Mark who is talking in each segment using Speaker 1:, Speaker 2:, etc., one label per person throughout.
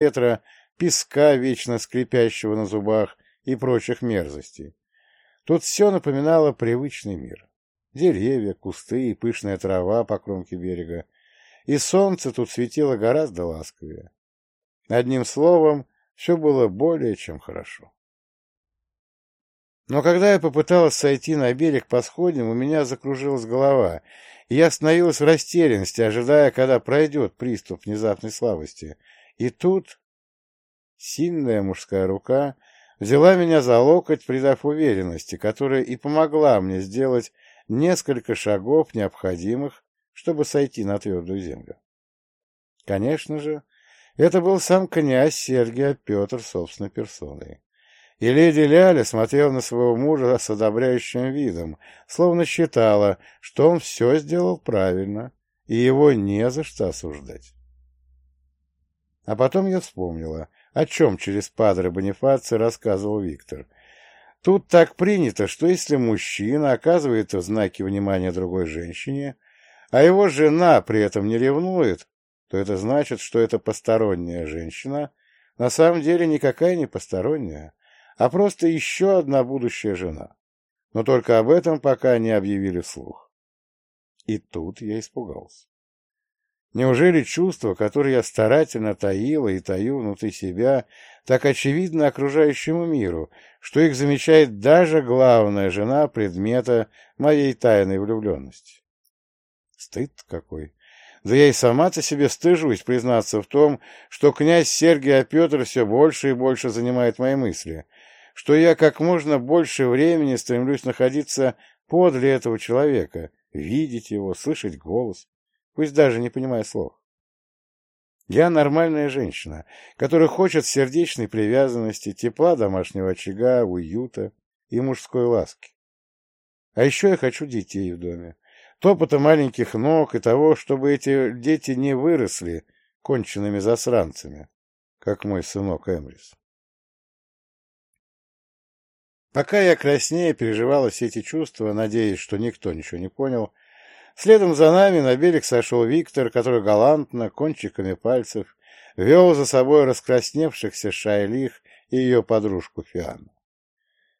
Speaker 1: ветра, песка, вечно скрипящего на зубах и прочих мерзостей. Тут все напоминало привычный мир. Деревья, кусты и пышная трава по кромке берега. И солнце тут светило гораздо ласковее. Одним словом, все было более чем хорошо. Но когда я попыталась сойти на берег по сходням, у меня закружилась голова, и я остановилась в растерянности, ожидая, когда пройдет приступ внезапной слабости. И тут сильная мужская рука взяла меня за локоть, придав уверенности, которая и помогла мне сделать несколько шагов, необходимых, чтобы сойти на твердую землю. Конечно же, это был сам князь Сергий Петр собственной персоной. И леди Ляля смотрела на своего мужа с одобряющим видом, словно считала, что он все сделал правильно, и его не за что осуждать. А потом я вспомнила, о чем через падре Бонифаци рассказывал Виктор. Тут так принято, что если мужчина оказывает знаки внимания другой женщине, а его жена при этом не ревнует, то это значит, что эта посторонняя женщина на самом деле никакая не посторонняя, а просто еще одна будущая жена. Но только об этом пока не объявили вслух. И тут я испугался. Неужели чувства, которые я старательно таила и таю внутри себя, так очевидно окружающему миру, что их замечает даже главная жена предмета моей тайной влюбленности? Стыд какой! Да я и сама-то себе стыжусь признаться в том, что князь Сергий Петр все больше и больше занимает мои мысли, что я как можно больше времени стремлюсь находиться подле этого человека, видеть его, слышать голос, пусть даже не понимая слов. Я нормальная женщина, которая хочет сердечной привязанности, тепла домашнего очага, уюта и мужской ласки. А еще я хочу детей в доме, топота маленьких ног и того, чтобы эти дети не выросли конченными засранцами, как мой сынок Эмрис. Пока я краснее переживала все эти чувства, надеясь, что никто ничего не понял, следом за нами на берег сошел Виктор, который галантно, кончиками пальцев, вел за собой раскрасневшихся Шайлих и ее подружку Фиану.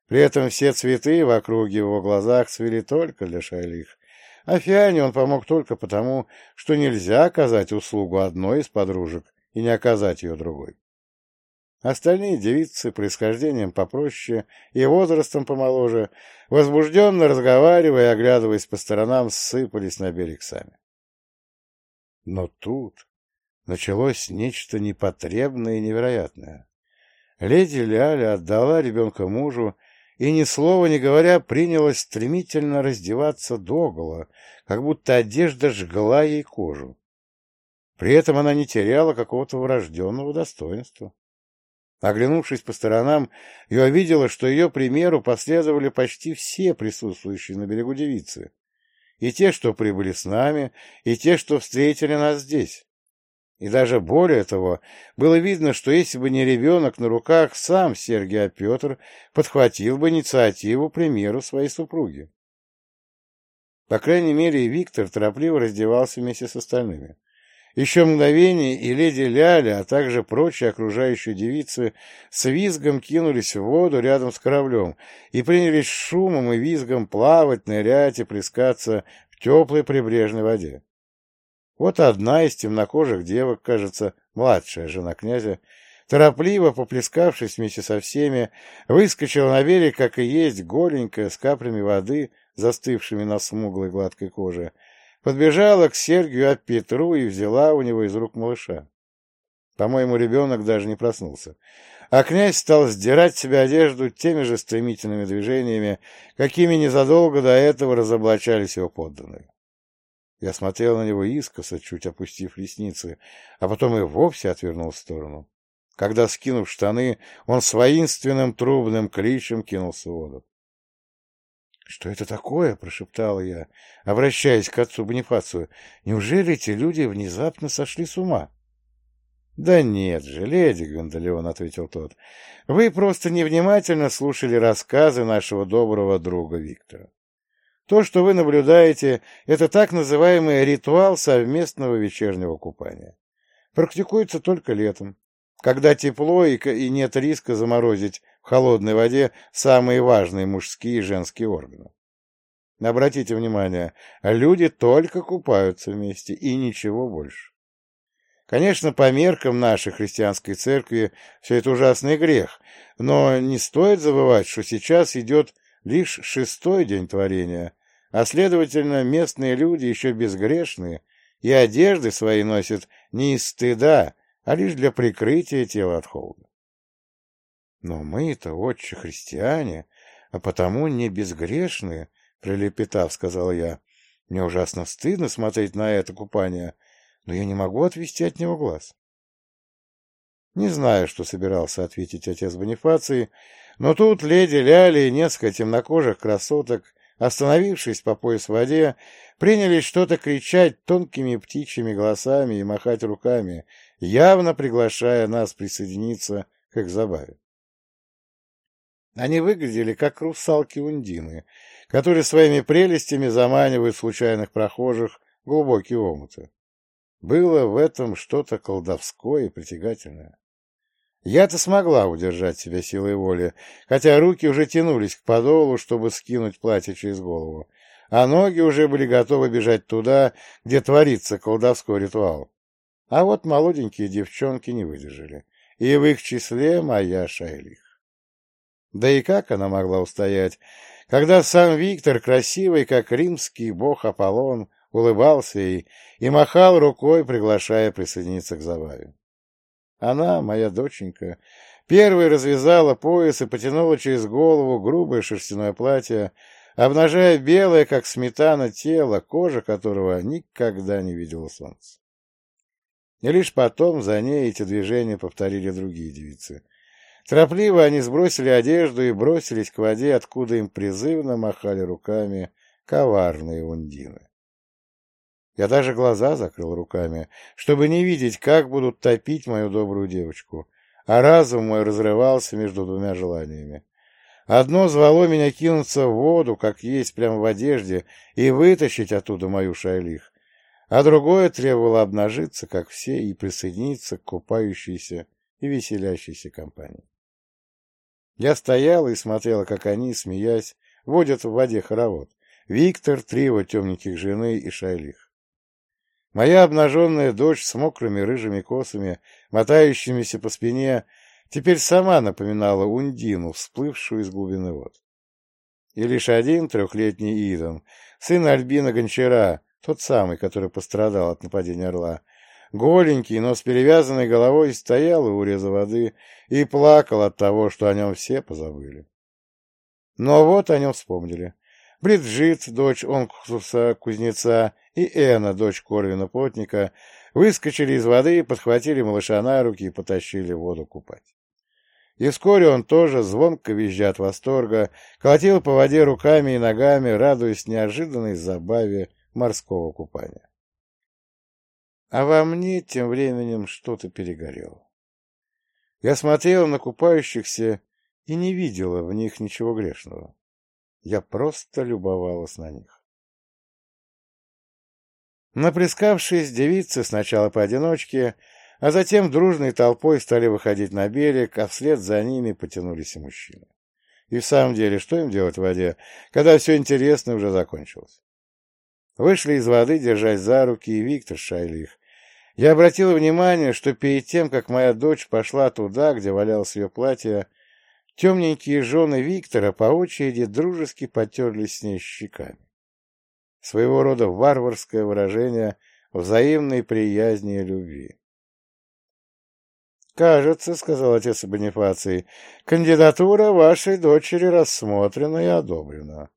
Speaker 1: При этом все цветы в округе его глазах цвели только для Шайлих, а Фиане он помог только потому, что нельзя оказать услугу одной из подружек и не оказать ее другой. Остальные девицы, происхождением попроще и возрастом помоложе, возбужденно разговаривая и оглядываясь по сторонам, сыпались на берег сами. Но тут началось нечто непотребное и невероятное. Леди Ляля отдала ребенка мужу и, ни слова не говоря, принялась стремительно раздеваться догола, как будто одежда жгла ей кожу. При этом она не теряла какого-то врожденного достоинства. Оглянувшись по сторонам, я увидела, что ее примеру последовали почти все присутствующие на берегу девицы. И те, что прибыли с нами, и те, что встретили нас здесь. И даже более того, было видно, что если бы не ребенок на руках, сам Сергий Петр подхватил бы инициативу примеру своей супруги. По крайней мере, Виктор торопливо раздевался вместе с остальными. Еще мгновение, и леди Ляля, а также прочие окружающие девицы с визгом кинулись в воду рядом с кораблем и принялись шумом и визгом плавать, нырять и плескаться в теплой прибрежной воде. Вот одна из темнокожих девок, кажется, младшая жена князя, торопливо поплескавшись вместе со всеми, выскочила на берег, как и есть, голенькая, с каплями воды, застывшими на смуглой гладкой коже, подбежала к Сергию от Петру и взяла у него из рук малыша. По-моему, ребенок даже не проснулся. А князь стал сдирать с себя одежду теми же стремительными движениями, какими незадолго до этого разоблачались его подданные. Я смотрел на него искоса, чуть опустив ресницы, а потом и вовсе отвернул в сторону. Когда, скинув штаны, он с воинственным трубным кличем кинулся в воду. — Что это такое? — прошептал я, обращаясь к отцу Бонифацию. — Неужели эти люди внезапно сошли с ума? — Да нет же, леди Гондолеон, — ответил тот. — Вы просто невнимательно слушали рассказы нашего доброго друга Виктора. То, что вы наблюдаете, это так называемый ритуал совместного вечернего купания. Практикуется только летом. когда тепло и, и нет риска заморозить в холодной воде самые важные мужские и женские органы. Обратите внимание, люди только купаются вместе и ничего больше. Конечно, по меркам нашей христианской церкви все это ужасный грех, но не стоит забывать, что сейчас идет лишь шестой день творения, а, следовательно, местные люди еще безгрешные и одежды свои носят не из стыда, а лишь для прикрытия тела от холода. Но мы-то, отче христиане, а потому не безгрешные, прилепетав, сказал я. Мне ужасно стыдно смотреть на это купание, но я не могу отвести от него глаз. Не знаю, что собирался ответить отец Бонифаций, но тут леди Ляли и несколько темнокожих красоток, остановившись по пояс в воде, принялись что-то кричать тонкими птичьими голосами и махать руками, явно приглашая нас присоединиться к их забаве. Они выглядели как русалки-ундины, которые своими прелестями заманивают случайных прохожих глубокие омуты. Было в этом что-то колдовское и притягательное. Я-то смогла удержать себя силой воли, хотя руки уже тянулись к подолу, чтобы скинуть платье через голову, а ноги уже были готовы бежать туда, где творится колдовской ритуал. А вот молоденькие девчонки не выдержали, и в их числе моя Шайлих. Да и как она могла устоять, когда сам Виктор, красивый, как римский бог Аполлон, улыбался ей и махал рукой, приглашая присоединиться к забаве. Она, моя доченька, первой развязала пояс и потянула через голову грубое шерстяное платье, обнажая белое, как сметана, тело, кожа которого никогда не видела солнца. И лишь потом за ней эти движения повторили другие девицы. Торопливо они сбросили одежду и бросились к воде, откуда им призывно махали руками коварные ундины. Я даже глаза закрыл руками, чтобы не видеть, как будут топить мою добрую девочку, а разум мой разрывался между двумя желаниями. Одно звало меня кинуться в воду, как есть прямо в одежде, и вытащить оттуда мою шайлих, а другое требовало обнажиться, как все, и присоединиться к купающейся и веселящейся компании. Я стоял и смотрел, как они, смеясь, водят в воде хоровод. Виктор, три его темненьких жены и шайлих. Моя обнаженная дочь с мокрыми рыжими косами, мотающимися по спине, теперь сама напоминала Ундину, всплывшую из глубины вод. И лишь один трехлетний Идон, сын Альбина Гончара, тот самый, который пострадал от нападения орла, голенький, но с перевязанной головой, стоял у уреза воды и плакал от того, что о нем все позабыли. Но вот о нем вспомнили. Бриджит, дочь Онкуса кузнеца, и Эна, дочь Корвина плотника, выскочили из воды, подхватили малыша на руки и потащили в воду купать. И вскоре он тоже, звонко визжа от восторга, колотил по воде руками и ногами, радуясь неожиданной забаве морского купания. А во мне тем временем что-то перегорело. Я смотрела на купающихся и не видела в них ничего грешного. Я просто любовалась на них. Наплескавшись, девицы сначала поодиночке, а затем дружной толпой стали выходить на берег, а вслед за ними потянулись и мужчины. И в самом деле, что им делать в воде, когда все интересное уже закончилось? Вышли из воды, держась за руки, и Виктор Шайлих. Я обратил внимание, что перед тем, как моя дочь пошла туда, где валялось ее платье, темненькие жены Виктора по очереди дружески потерлись с ней щеками. Своего рода варварское выражение взаимной приязни и любви. «Кажется, — сказал отец Бонифаций, — кандидатура вашей дочери рассмотрена и одобрена.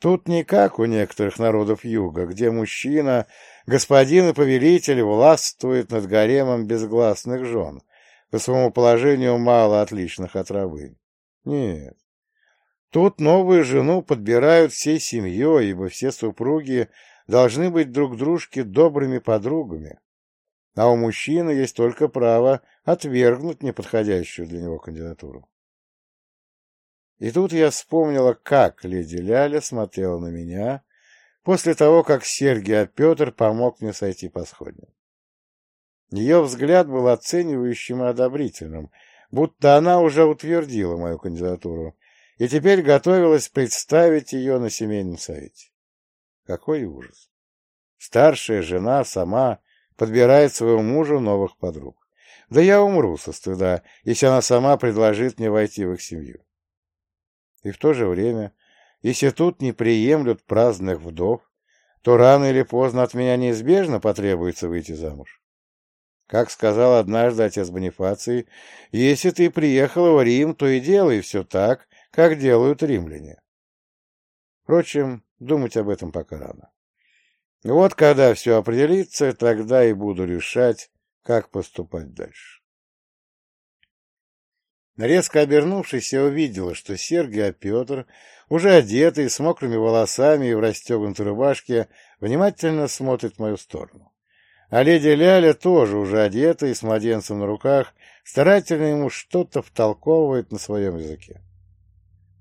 Speaker 1: Тут не как у некоторых народов юга, где мужчина, господин и повелитель, властвует над гаремом безгласных жен, по своему положению мало отличных от рабынь. Нет. Тут новую жену подбирают всей семьей, ибо все супруги должны быть друг дружке добрыми подругами, а у мужчины есть только право отвергнуть неподходящую для него кандидатуру. И тут я вспомнила, как леди Ляля смотрела на меня после того, как Сергий Петр помог мне сойти по сходням. Ее взгляд был оценивающим и одобрительным, будто она уже утвердила мою кандидатуру и теперь готовилась представить ее на семейном совете. Какой ужас! Старшая жена сама подбирает своему мужу новых подруг. Да я умру со стыда, если она сама предложит мне войти в их семью. И в то же время, если тут не приемлют праздных вдов, то рано или поздно от меня неизбежно потребуется выйти замуж. Как сказал однажды отец Бонифаций, если ты приехала в Рим, то и делай все так, как делают римляне. Впрочем, думать об этом пока рано. Вот когда все определится, тогда и буду решать, как поступать дальше. Резко обернувшись, я увидела, что Сергий, а Петр, уже одетый, с мокрыми волосами и в расстегнутой рубашке, внимательно смотрит в мою сторону. А леди Ляля тоже уже одета и с младенцем на руках, старательно ему что-то втолковывает на своем языке.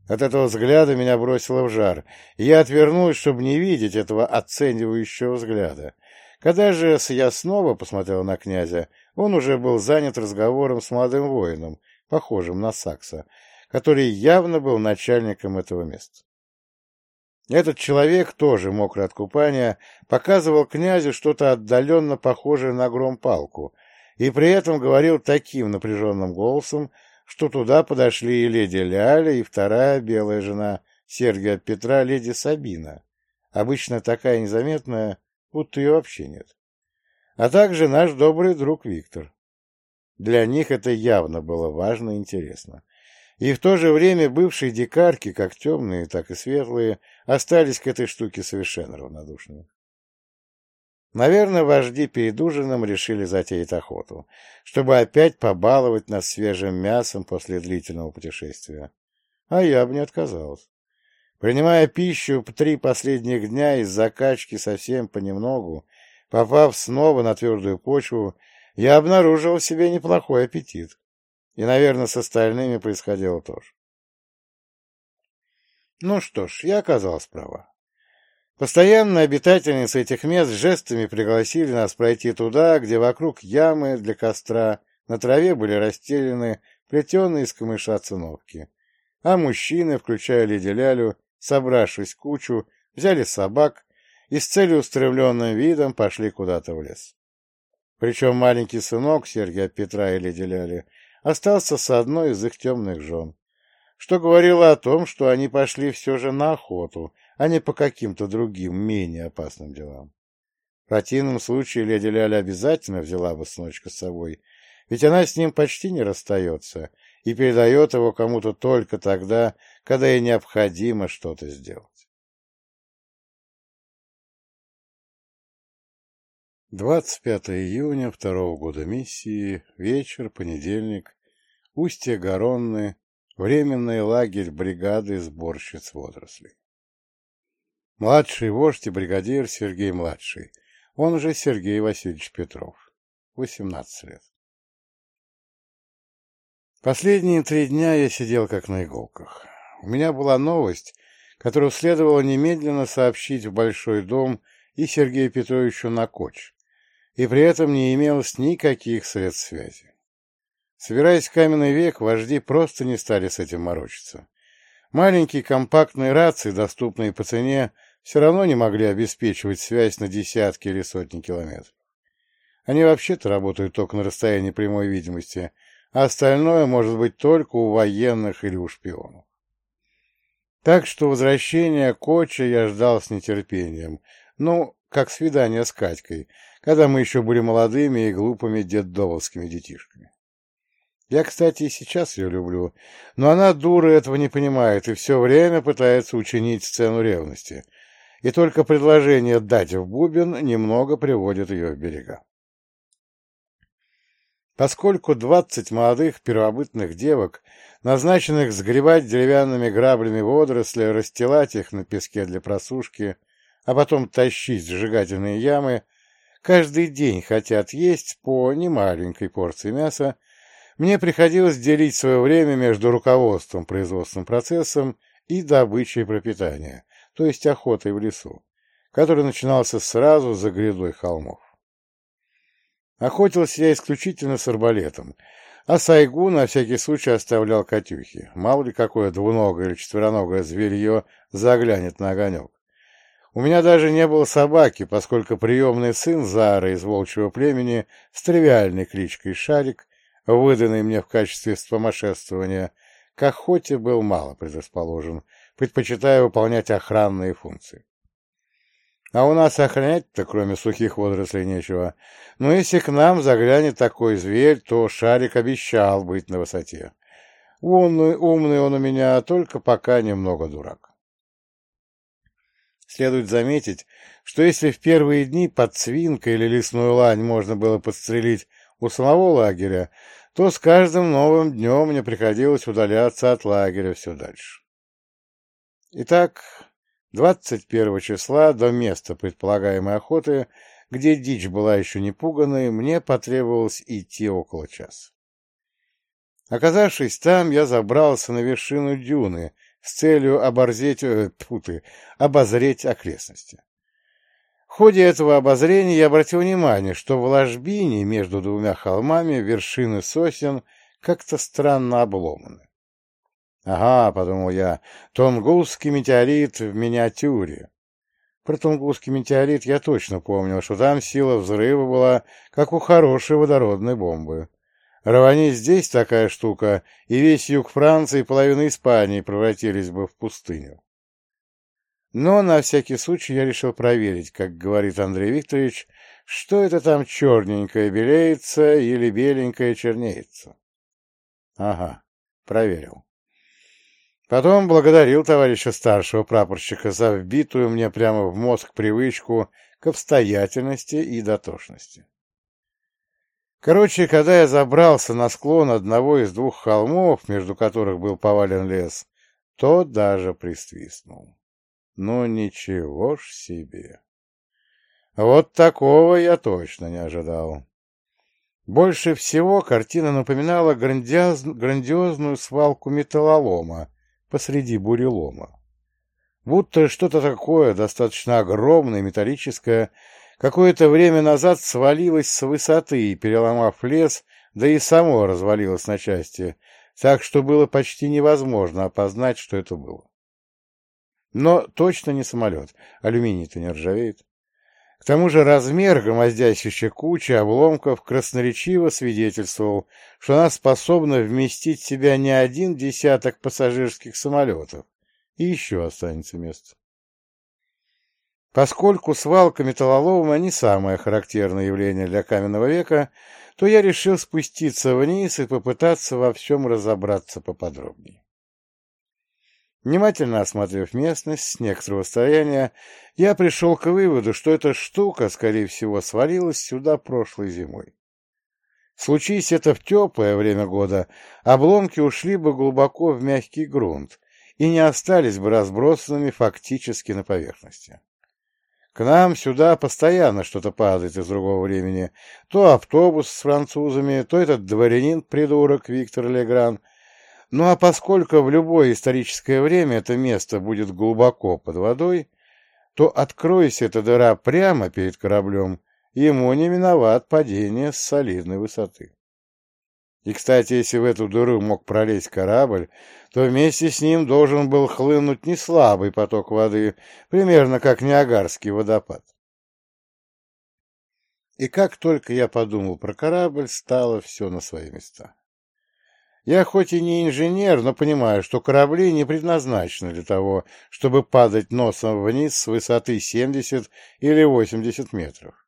Speaker 1: От этого взгляда меня бросило в жар, и я отвернулась, чтобы не видеть этого оценивающего взгляда. Когда же я снова посмотрел на князя, он уже был занят разговором с молодым воином, похожим на Сакса, который явно был начальником этого места. Этот человек, тоже мокрый от купания, показывал князю что-то отдаленно похожее на гром-палку, и при этом говорил таким напряженным голосом, что туда подошли и леди Ляля, и вторая белая жена Сергия Петра, леди Сабина, обычно такая незаметная, будто ее вообще нет, а также наш добрый друг Виктор. Для них это явно было важно и интересно. И в то же время бывшие дикарки, как темные, так и светлые, остались к этой штуке совершенно равнодушными. Наверное, вожди перед ужином решили затеять охоту, чтобы опять побаловать нас свежим мясом после длительного путешествия. А я бы не отказался. Принимая пищу три последних дня из закачки совсем понемногу, попав снова на твердую почву, я обнаружил в себе неплохой аппетит. И, наверное, с остальными происходило тоже. Ну что ж, я оказался права. Постоянные обитательницы этих мест жестами пригласили нас пройти туда, где вокруг ямы для костра на траве были расстелены плетеные из камыша циновки. А мужчины, включая леди Лялю, собравшись кучу, взяли собак и с целеустремленным видом пошли куда-то в лес. Причем маленький сынок Сергия Петра и леди остался с одной из их темных жен, что говорило о том, что они пошли все же на охоту, а не по каким-то другим, менее опасным делам. В противном случае леди Ляля обязательно взяла бы сыночка с собой, ведь она с ним почти не расстается и передает его кому-то только тогда, когда ей необходимо что-то сделать. 25 июня второго года миссии, вечер, понедельник, устье Гаронны, временный лагерь бригады сборщиц водорослей. Младший вождь и бригадир Сергей-младший, он же Сергей Васильевич Петров, 18 лет. Последние три дня я сидел как на иголках. У меня была новость, которую следовало немедленно сообщить в Большой дом и Сергею Петровичу на коч, и при этом не имелось никаких средств связи. Собираясь в каменный век, вожди просто не стали с этим морочиться. Маленькие компактные рации, доступные по цене, все равно не могли обеспечивать связь на десятки или сотни километров. Они вообще-то работают только на расстоянии прямой видимости, а остальное может быть только у военных или у шпионов. Так что возвращения Коча я ждал с нетерпением, ну, как свидание с Катькой, когда мы еще были молодыми и глупыми детдомовскими детишками. Я, кстати, и сейчас ее люблю, но она, дура, этого не понимает и все время пытается учинить сцену ревности, и только предложение дать в бубен немного приводит ее в берега. Поскольку двадцать молодых первобытных девок, назначенных сгребать деревянными граблями водоросли, расстилать их на песке для просушки, а потом тащить сжигательные ямы, каждый день хотят есть по немаленькой порции мяса, мне приходилось делить свое время между руководством производственным процессом и добычей пропитания, то есть охотой в лесу, который начинался сразу за грядой холмов. Охотился я исключительно с арбалетом, а сайгу на всякий случай оставлял Катюхи. Мало ли какое двуногое или четвероногое зверье заглянет на огонек. У меня даже не было собаки, поскольку приемный сын Зары из волчьего племени с тривиальной кличкой Шарик, выданный мне в качестве вспомошествования, к охоте был мало предрасположен, предпочитая выполнять охранные функции. А у нас охранять-то, кроме сухих водорослей, нечего. Но если к нам заглянет такой зверь, то Шарик обещал быть на высоте. Умный, умный он у меня, только пока немного дурак. Следует заметить, что если в первые дни под свинкой или лесную лань можно было подстрелить у самого лагеря, то с каждым новым днем мне приходилось удаляться от лагеря все дальше. Итак, 21 числа до места предполагаемой охоты, где дичь была еще не пуганой, мне потребовалось идти около часа. Оказавшись там, я забрался на вершину дюны с целью оборзеть, э, путы, обозреть окрестности. В ходе этого обозрения я обратил внимание, что в ложбине между двумя холмами вершины сосен как-то странно обломаны. «Ага», — подумал я, — «Тунгусский метеорит в миниатюре». Про Тунгусский метеорит я точно помнил, что там сила взрыва была, как у хорошей водородной бомбы. Рвани здесь такая штука, и весь юг Франции и половина Испании превратились бы в пустыню. Но на всякий случай я решил проверить, как говорит Андрей Викторович, что это там черненькое белеется или беленькое чернеется. Ага, проверил. Потом благодарил товарища старшего прапорщика за вбитую мне прямо в мозг привычку к обстоятельности и дотошности. Короче, когда я забрался на склон одного из двух холмов, между которых был повален лес, то даже присвистнул. Ну, ничего ж себе! Вот такого я точно не ожидал. Больше всего картина напоминала грандиоз... грандиозную свалку металлолома, посреди бурелома. Будто что-то такое, достаточно огромное, металлическое, какое-то время назад свалилось с высоты, переломав лес, да и само развалилось на части, так что было почти невозможно опознать, что это было. Но точно не самолет, алюминий-то не ржавеет. К тому же размер громоздящейся кучи обломков красноречиво свидетельствовал, что она способна вместить в себя не один десяток пассажирских самолетов, и еще останется место. Поскольку свалка металлолома не самое характерное явление для каменного века, то я решил спуститься вниз и попытаться во всем разобраться поподробнее. Внимательно осмотрев местность с некоторого расстояния, я пришел к выводу, что эта штука, скорее всего, свалилась сюда прошлой зимой. Случись это в теплое время года, обломки ушли бы глубоко в мягкий грунт и не остались бы разбросанными фактически на поверхности. К нам сюда постоянно что-то падает из другого времени. То автобус с французами, то этот дворянин-придурок Виктор Легран — ну а поскольку в любое историческое время это место будет глубоко под водой, то, откроясь эта дыра прямо перед кораблем, ему не миноват падение с солидной высоты. И, кстати, если в эту дыру мог пролезть корабль, то вместе с ним должен был хлынуть неслабый поток воды, примерно как Ниагарский водопад. И как только я подумал про корабль, стало все на свои места. Я хоть и не инженер, но понимаю, что корабли не предназначены для того, чтобы падать носом вниз с высоты 70 или 80 метров.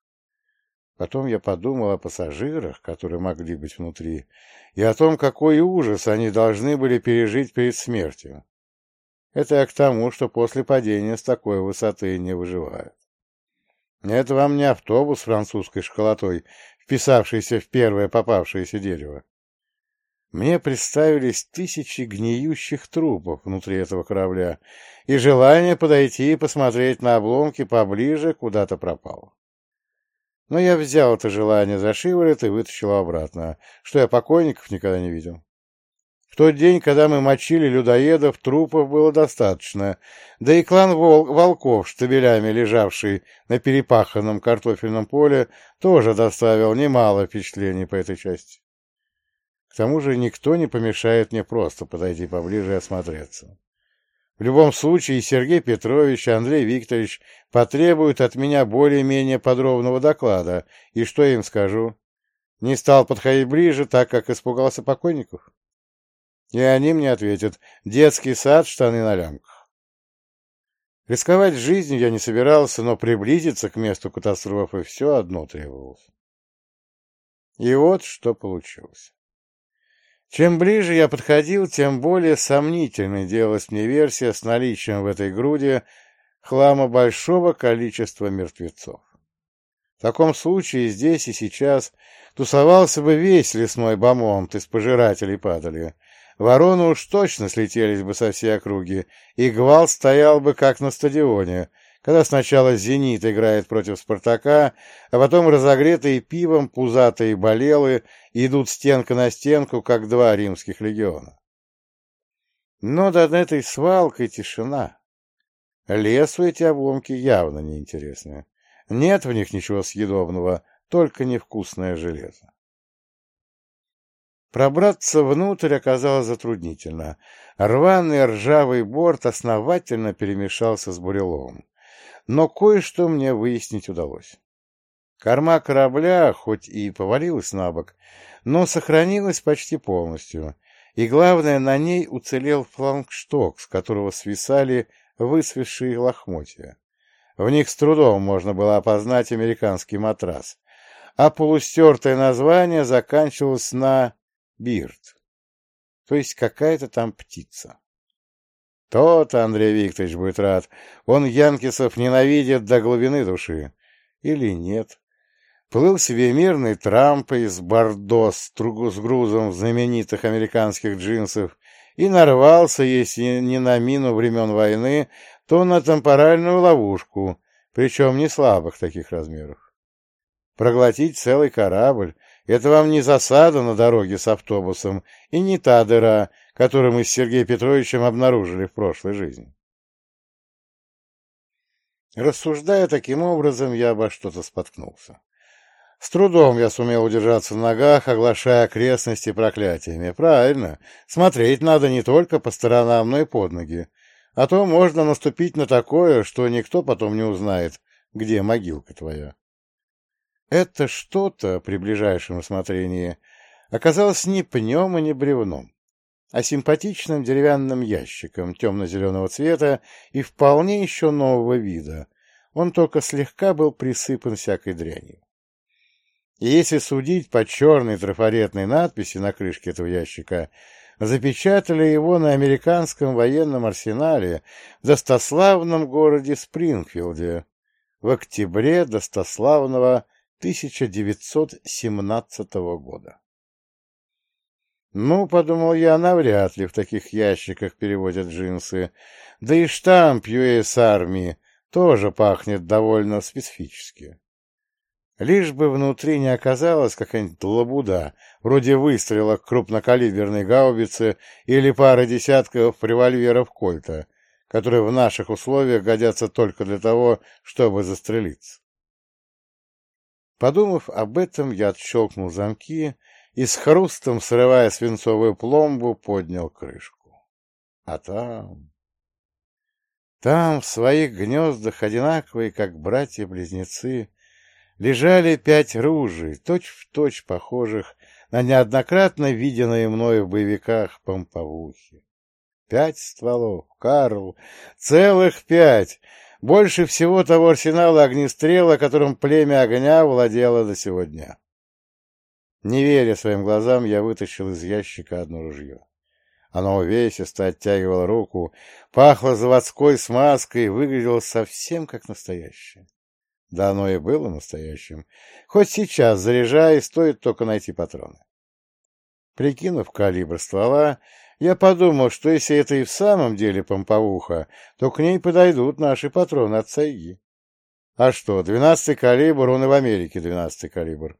Speaker 1: Потом я подумал о пассажирах, которые могли быть внутри, и о том, какой ужас они должны были пережить перед смертью. Это я к тому, что после падения с такой высоты не выживают. Это вам не автобус французской школотой, вписавшийся в первое попавшееся дерево. Мне представились тысячи гниющих трупов внутри этого корабля, и желание подойти и посмотреть на обломки поближе куда-то пропало. Но я взял это желание за шиворот и вытащил обратно, что я покойников никогда не видел. В тот день, когда мы мочили людоедов, трупов было достаточно, да и клан вол волков, штабелями лежавший на перепаханном картофельном поле, тоже доставил немало впечатлений по этой части. К тому же никто не помешает мне просто подойти поближе и осмотреться. В любом случае, Сергей Петрович и Андрей Викторович потребуют от меня более-менее подробного доклада, и что я им скажу? Не стал подходить ближе, так как испугался покойников? И они мне ответят «детский сад, штаны на лямках». Рисковать жизнью я не собирался, но приблизиться к месту катастрофы все одно требовалось. И вот что получилось. Чем ближе я подходил, тем более сомнительной делалась мне версия с наличием в этой груди хлама большого количества мертвецов. В таком случае здесь и сейчас тусовался бы весь лесной бомонд из пожирателей падали. Вороны уж точно слетелись бы со всей округи, и гвал стоял бы как на стадионе, когда сначала «Зенит» играет против «Спартака», а потом разогретые пивом пузатые болелы идут стенка на стенку, как два римских легиона. Но над этой свалкой тишина. Лесу эти обломки явно неинтересны. Нет в них ничего съедобного, только невкусное железо. Пробраться внутрь оказалось затруднительно. Рваный ржавый борт основательно перемешался с буреломом но кое-что мне выяснить удалось. Корма корабля, хоть и повалилась на бок, но сохранилась почти полностью, и, главное, на ней уцелел флангшток, с которого свисали высвисшие лохмотья. В них с трудом можно было опознать американский матрас, а полустертое название заканчивалось на «бирд», то есть какая-то там птица. То-то Андрей Викторович будет рад. Он Янкисов ненавидит до глубины души. Или нет? Плыл себе мирный Трамп из Бордо с, с грузом знаменитых американских джинсов и нарвался, если не на мину времен войны, то на темпоральную ловушку, причем не слабых таких размеров. Проглотить целый корабль — это вам не засада на дороге с автобусом и не та дыра, который мы с Сергеем Петровичем обнаружили в прошлой жизни. Рассуждая таким образом, я обо что-то споткнулся. С трудом я сумел удержаться на ногах, оглашая окрестности проклятиями. Правильно, смотреть надо не только по сторонам, но и под ноги. А то можно наступить на такое, что никто потом не узнает, где могилка твоя. Это что-то при ближайшем рассмотрении оказалось не пнем и не бревном а симпатичным деревянным ящиком темно-зеленого цвета и вполне еще нового вида. Он только слегка был присыпан всякой дрянью. И если судить по черной трафаретной надписи на крышке этого ящика, запечатали его на американском военном арсенале в достославном городе Спрингфилде в октябре достославного 1917 года. Ну, подумал я, навряд ли в таких ящиках переводят джинсы. Да и штамп US армии тоже пахнет довольно специфически. Лишь бы внутри не оказалась какая-нибудь лабуда, вроде выстрела крупнокалиберной гаубицы или пары десятков револьверов Кольта, которые в наших условиях годятся только для того, чтобы застрелиться. Подумав об этом, я отщелкнул замки и с хрустом, срывая свинцовую пломбу, поднял крышку. А там... Там, в своих гнездах, одинаковые, как братья-близнецы, лежали пять ружей, точь-в-точь точь похожих на неоднократно виденные мною в боевиках помповухи. Пять стволов, Карл, целых пять, больше всего того арсенала огнестрела, которым племя огня владело до сегодня. Не веря своим глазам, я вытащил из ящика одно ружье. Оно увесисто оттягивало руку, пахло заводской смазкой и выглядело совсем как настоящее. Да оно и было настоящим. Хоть сейчас, заряжая, стоит только найти патроны. Прикинув калибр ствола, я подумал, что если это и в самом деле помповуха, то к ней подойдут наши патроны от Сайги. А что, двенадцатый калибр, он и в Америке двенадцатый калибр.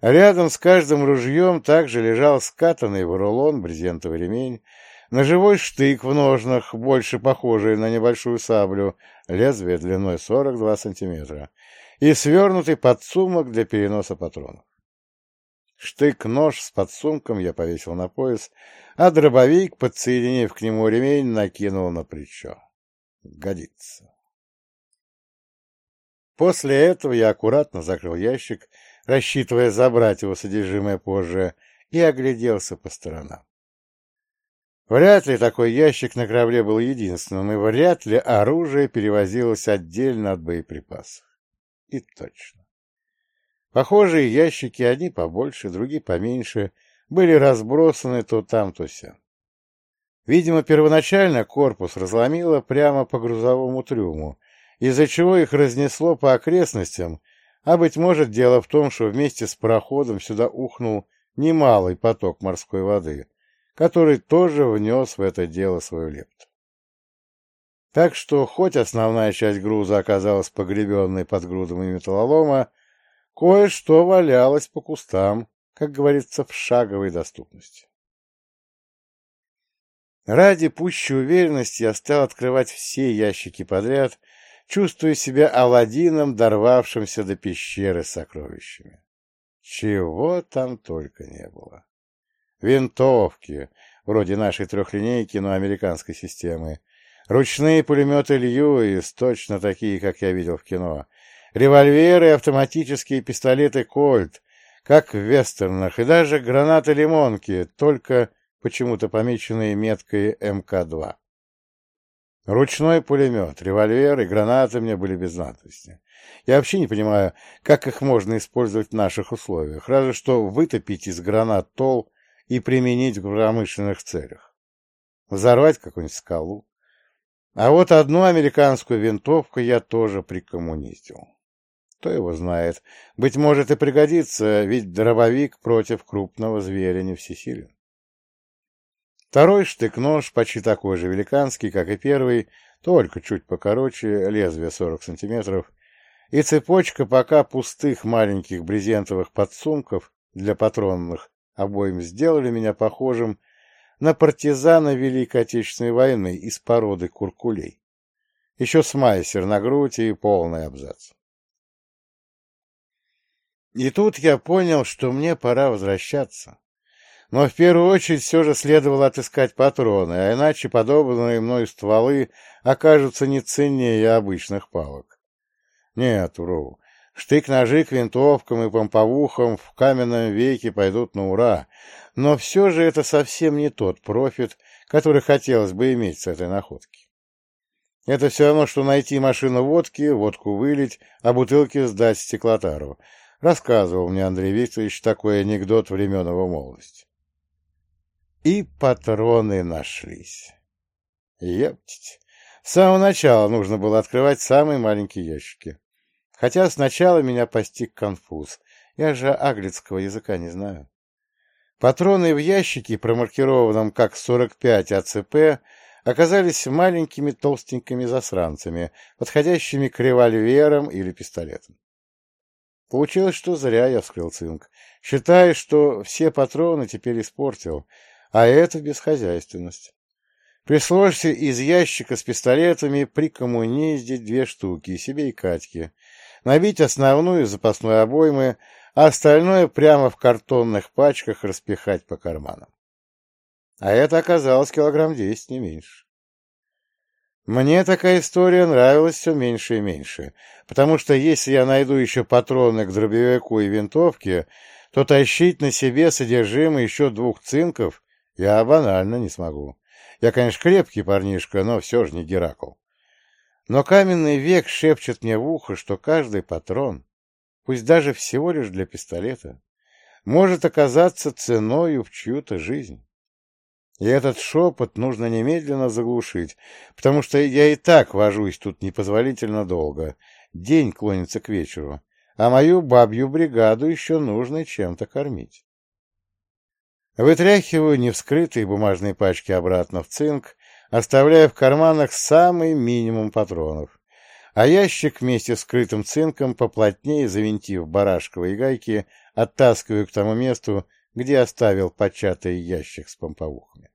Speaker 1: Рядом с каждым ружьем также лежал скатанный в рулон брезентовый ремень, ножевой штык в ножнах, больше похожий на небольшую саблю, лезвие длиной 42 сантиметра, и свернутый подсумок для переноса патронов. Штык-нож с подсумком я повесил на пояс, а дробовик, подсоединив к нему ремень, накинул на плечо. Годится. После этого я аккуратно закрыл ящик, рассчитывая забрать его содержимое позже, и огляделся по сторонам. Вряд ли такой ящик на корабле был единственным, и вряд ли оружие перевозилось отдельно от боеприпасов. И точно. Похожие ящики, одни побольше, другие поменьше, были разбросаны то там, то сям. Видимо, первоначально корпус разломило прямо по грузовому трюму, из-за чего их разнесло по окрестностям, а, быть может, дело в том, что вместе с пароходом сюда ухнул немалый поток морской воды, который тоже внес в это дело свою лепту. Так что, хоть основная часть груза оказалась погребенной под грудами металлолома, кое-что валялось по кустам, как говорится, в шаговой доступности. Ради пущей уверенности я стал открывать все ящики подряд, чувствуя себя Аладдином, дорвавшимся до пещеры с сокровищами. Чего там только не было. Винтовки, вроде нашей трехлинейки, но американской системы, ручные пулеметы Льюис, точно такие, как я видел в кино, револьверы автоматические пистолеты Кольт, как в вестернах, и даже гранаты-лимонки, только почему-то помеченные меткой МК-2. Ручной пулемет, револьвер и гранаты мне были без надобности. Я вообще не понимаю, как их можно использовать в наших условиях, разве что вытопить из гранат тол и применить в промышленных целях. Взорвать какую-нибудь скалу. А вот одну американскую винтовку я тоже прикоммуниздил. Кто его знает. Быть может и пригодится, ведь дробовик против крупного зверя не всесилен. Второй штык-нож, почти такой же великанский, как и первый, только чуть покороче, лезвие 40 сантиметров, и цепочка пока пустых маленьких брезентовых подсумков для патронных обоим сделали меня похожим на партизана Великой Отечественной войны из породы куркулей. Еще с майсер на грудь и полный абзац. И тут я понял, что мне пора возвращаться. Но в первую очередь все же следовало отыскать патроны, а иначе подобранные мною стволы окажутся не ценнее обычных палок. Нет, вру. Штык-ножи к винтовкам и помповухам в каменном веке пойдут на ура, но все же это совсем не тот профит, который хотелось бы иметь с этой находки. Это все равно, что найти машину водки, водку вылить, а бутылки сдать стеклотару. Рассказывал мне Андрей Викторович такой анекдот времен его молодости. И патроны нашлись. Ептить. С самого начала нужно было открывать самые маленькие ящики. Хотя сначала меня постиг конфуз. Я же аглицкого языка не знаю. Патроны в ящике, промаркированном как 45 АЦП, оказались маленькими толстенькими засранцами, подходящими к револьверам или пистолетам. Получилось, что зря я вскрыл цинк, считая, что все патроны теперь испортил, а это бесхозяйственность. Пришлось из ящика с пистолетами прикоммуниздить две штуки, себе и Катьке, набить основную запасную обоймы, а остальное прямо в картонных пачках распихать по карманам. А это оказалось килограмм десять, не меньше. Мне такая история нравилась все меньше и меньше, потому что если я найду еще патроны к дробовику и винтовке, то тащить на себе содержимое еще двух цинков я банально не смогу. Я, конечно, крепкий парнишка, но все же не Геракл. Но каменный век шепчет мне в ухо, что каждый патрон, пусть даже всего лишь для пистолета, может оказаться ценою в чью-то жизнь. И этот шепот нужно немедленно заглушить, потому что я и так вожусь тут непозволительно долго. День клонится к вечеру, а мою бабью бригаду еще нужно чем-то кормить. Вытряхиваю невскрытые бумажные пачки обратно в цинк, оставляя в карманах самый минимум патронов, а ящик вместе с скрытым цинком, поплотнее завинтив барашковые гайки, оттаскиваю к тому месту, где оставил початый ящик с помповухами.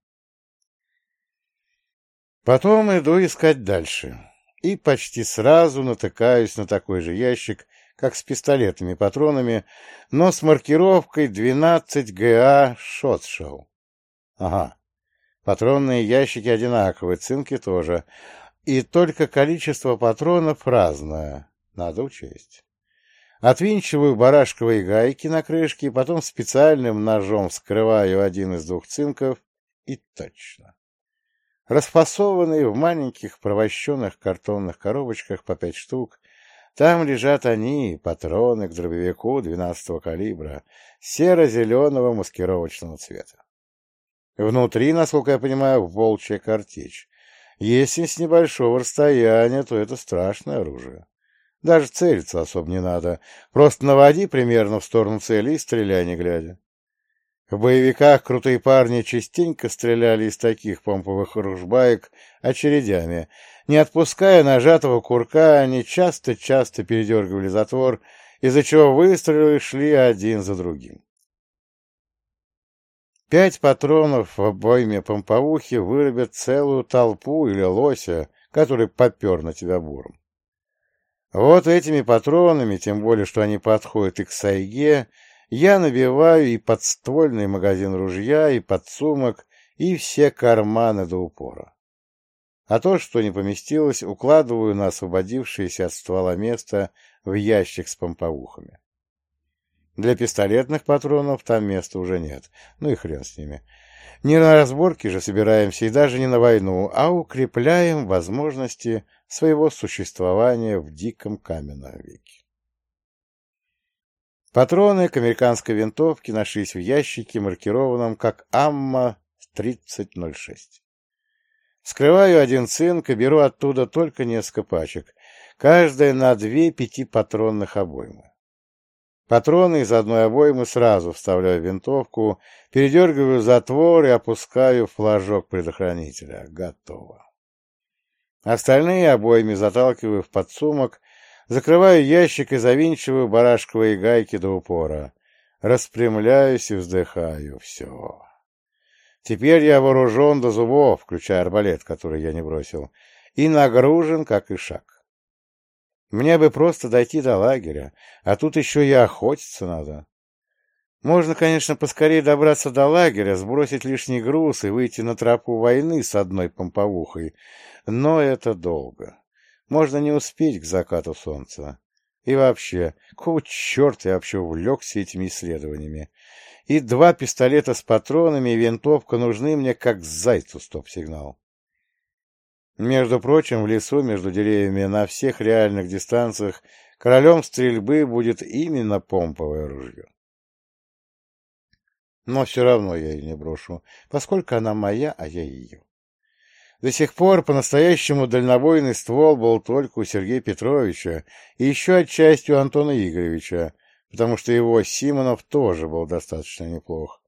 Speaker 1: Потом иду искать дальше, и почти сразу натыкаюсь на такой же ящик, как с пистолетами патронами, но с маркировкой 12 ГА Шотшоу. Ага, патронные ящики одинаковые, цинки тоже, и только количество патронов разное, надо учесть. Отвинчиваю барашковые гайки на крышке, потом специальным ножом вскрываю один из двух цинков, и точно. Расфасованные в маленьких провощенных картонных коробочках по пять штук, там лежат они, патроны к дробовику 12-го калибра, серо-зеленого маскировочного цвета. Внутри, насколько я понимаю, волчья картечь. Если с небольшого расстояния, то это страшное оружие. Даже целиться особо не надо. Просто наводи примерно в сторону цели и стреляй, не глядя. В боевиках крутые парни частенько стреляли из таких помповых ружбаек очередями. Не отпуская нажатого курка, они часто-часто передергивали затвор, из-за чего выстрелы шли один за другим. Пять патронов в обойме помповухи вырубят целую толпу или лося, который попер на тебя буром. Вот этими патронами, тем более, что они подходят и к сайге, я набиваю и подствольный магазин ружья, и подсумок, и все карманы до упора. А то, что не поместилось, укладываю на освободившееся от ствола место в ящик с помповухами. Для пистолетных патронов там места уже нет, ну и хрен с ними. Не на разборки же собираемся и даже не на войну, а укрепляем возможности своего существования в диком каменном веке. Патроны к американской винтовке нашлись в ящике, маркированном как АММА-3006. Скрываю один цинк и беру оттуда только несколько пачек, каждая на две пятипатронных обоймы. Патроны из одной обоймы сразу вставляю в винтовку, передергиваю затвор и опускаю флажок предохранителя. Готово. Остальные обойми заталкиваю в подсумок, закрываю ящик и завинчиваю барашковые гайки до упора. Распрямляюсь и вздыхаю. Все. Теперь я вооружен до зубов, включая арбалет, который я не бросил, и нагружен, как и шаг. Мне бы просто дойти до лагеря, а тут еще и охотиться надо. Можно, конечно, поскорее добраться до лагеря, сбросить лишний груз и выйти на тропу войны с одной помповухой, но это долго. Можно не успеть к закату солнца. И вообще, какого черта я вообще увлекся этими исследованиями? И два пистолета с патронами и винтовка нужны мне как зайцу стоп-сигнал. Между прочим, в лесу между деревьями на всех реальных дистанциях королем стрельбы будет именно помповое ружье. Но все равно я ее не брошу, поскольку она моя, а я ее. До сих пор по-настоящему дальнобойный ствол был только у Сергея Петровича и еще отчасти у Антона Игоревича, потому что его Симонов тоже был достаточно неплох.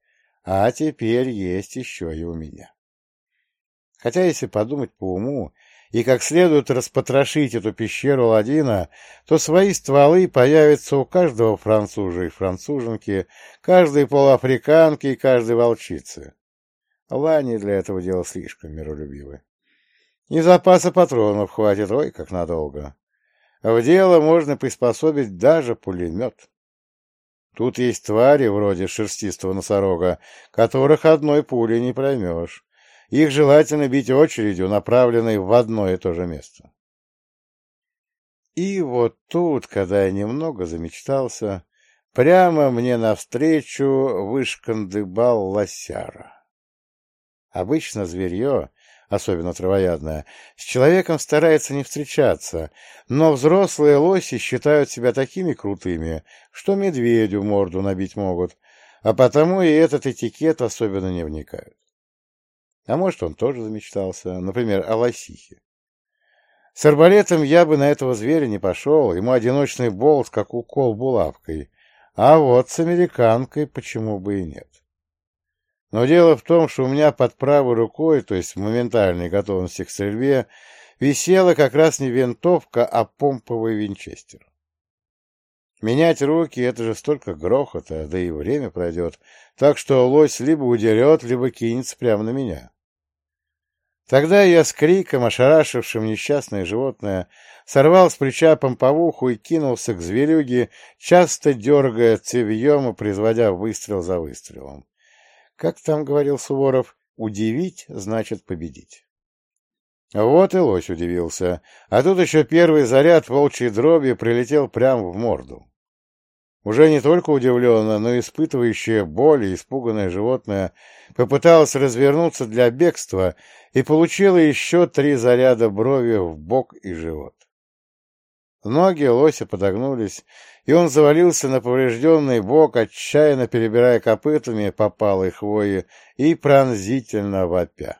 Speaker 1: А теперь есть еще и у меня. Хотя, если подумать по уму и как следует распотрошить эту пещеру Ладина, то свои стволы появятся у каждого францужа и француженки, каждой полуафриканки и каждой волчицы. Лани для этого дела слишком миролюбивы. И запаса патронов хватит, ой, как надолго. В дело можно приспособить даже пулемет. Тут есть твари, вроде шерстистого носорога, которых одной пулей не проймешь. Их желательно бить очередью, направленной в одно и то же место. И вот тут, когда я немного замечтался, прямо мне навстречу вышкандыбал лосяра. Обычно зверье, особенно травоядное, с человеком старается не встречаться, но взрослые лоси считают себя такими крутыми, что медведю морду набить могут, а потому и этот этикет особенно не вникают. А может, он тоже замечтался, например, о лосихе. С арбалетом я бы на этого зверя не пошел, ему одиночный болт, как укол булавкой, а вот с американкой почему бы и нет. Но дело в том, что у меня под правой рукой, то есть в моментальной готовности к стрельбе, висела как раз не винтовка, а помповый винчестер. Менять руки — это же столько грохота, да и время пройдет, так что лось либо удерет, либо кинется прямо на меня. Тогда я с криком, ошарашившим несчастное животное, сорвал с плеча помповуху и кинулся к зверюге, часто дергая цевьем и производя выстрел за выстрелом. Как там говорил Суворов, удивить значит победить. Вот и лось удивился, а тут еще первый заряд волчьей дроби прилетел прямо в морду. Уже не только удивленное, но испытывающее боль и испуганное животное попыталось развернуться для бегства и получило еще три заряда брови в бок и живот. Ноги лося подогнулись, и он завалился на поврежденный бок, отчаянно перебирая копытами по палой хвои и пронзительно вопя.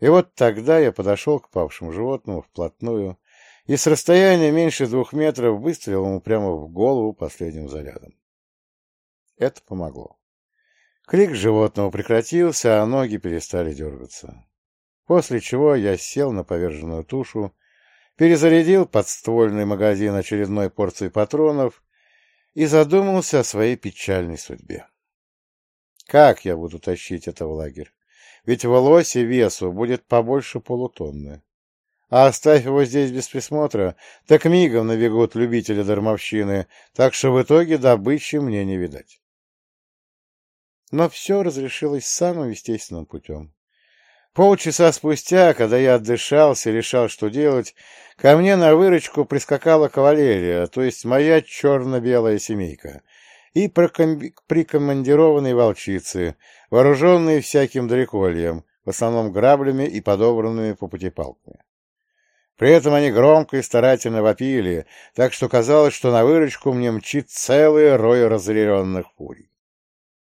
Speaker 1: И вот тогда я подошел к павшему животному вплотную и с расстояния меньше двух метров выстрелил ему прямо в голову последним зарядом. Это помогло. Крик животного прекратился, а ноги перестали дергаться. После чего я сел на поверженную тушу, перезарядил подствольный магазин очередной порцией патронов и задумался о своей печальной судьбе. Как я буду тащить это в лагерь? Ведь в лосе весу будет побольше полутонны. А оставь его здесь без присмотра, так мигом набегут любители дармовщины, так что в итоге добычи мне не видать. Но все разрешилось самым естественным путем. Полчаса спустя, когда я отдышался и решал, что делать, ко мне на выручку прискакала кавалерия, то есть моя черно-белая семейка, и прикомандированные волчицы, вооруженные всяким дрекольем, в основном граблями и подобранными по пути палками. При этом они громко и старательно вопили, так что казалось, что на выручку мне мчит целый рой разъяренных фурий.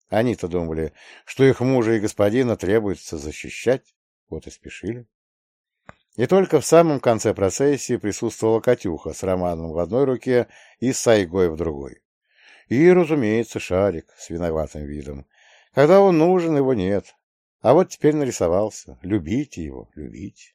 Speaker 1: Они-то думали, что их мужа и господина требуется защищать. Вот и спешили. И только в самом конце процессии присутствовала Катюха с Романом в одной руке и с Сайгой в другой. И, разумеется, Шарик с виноватым видом. Когда он нужен, его нет. А вот теперь нарисовался. Любите его, любите.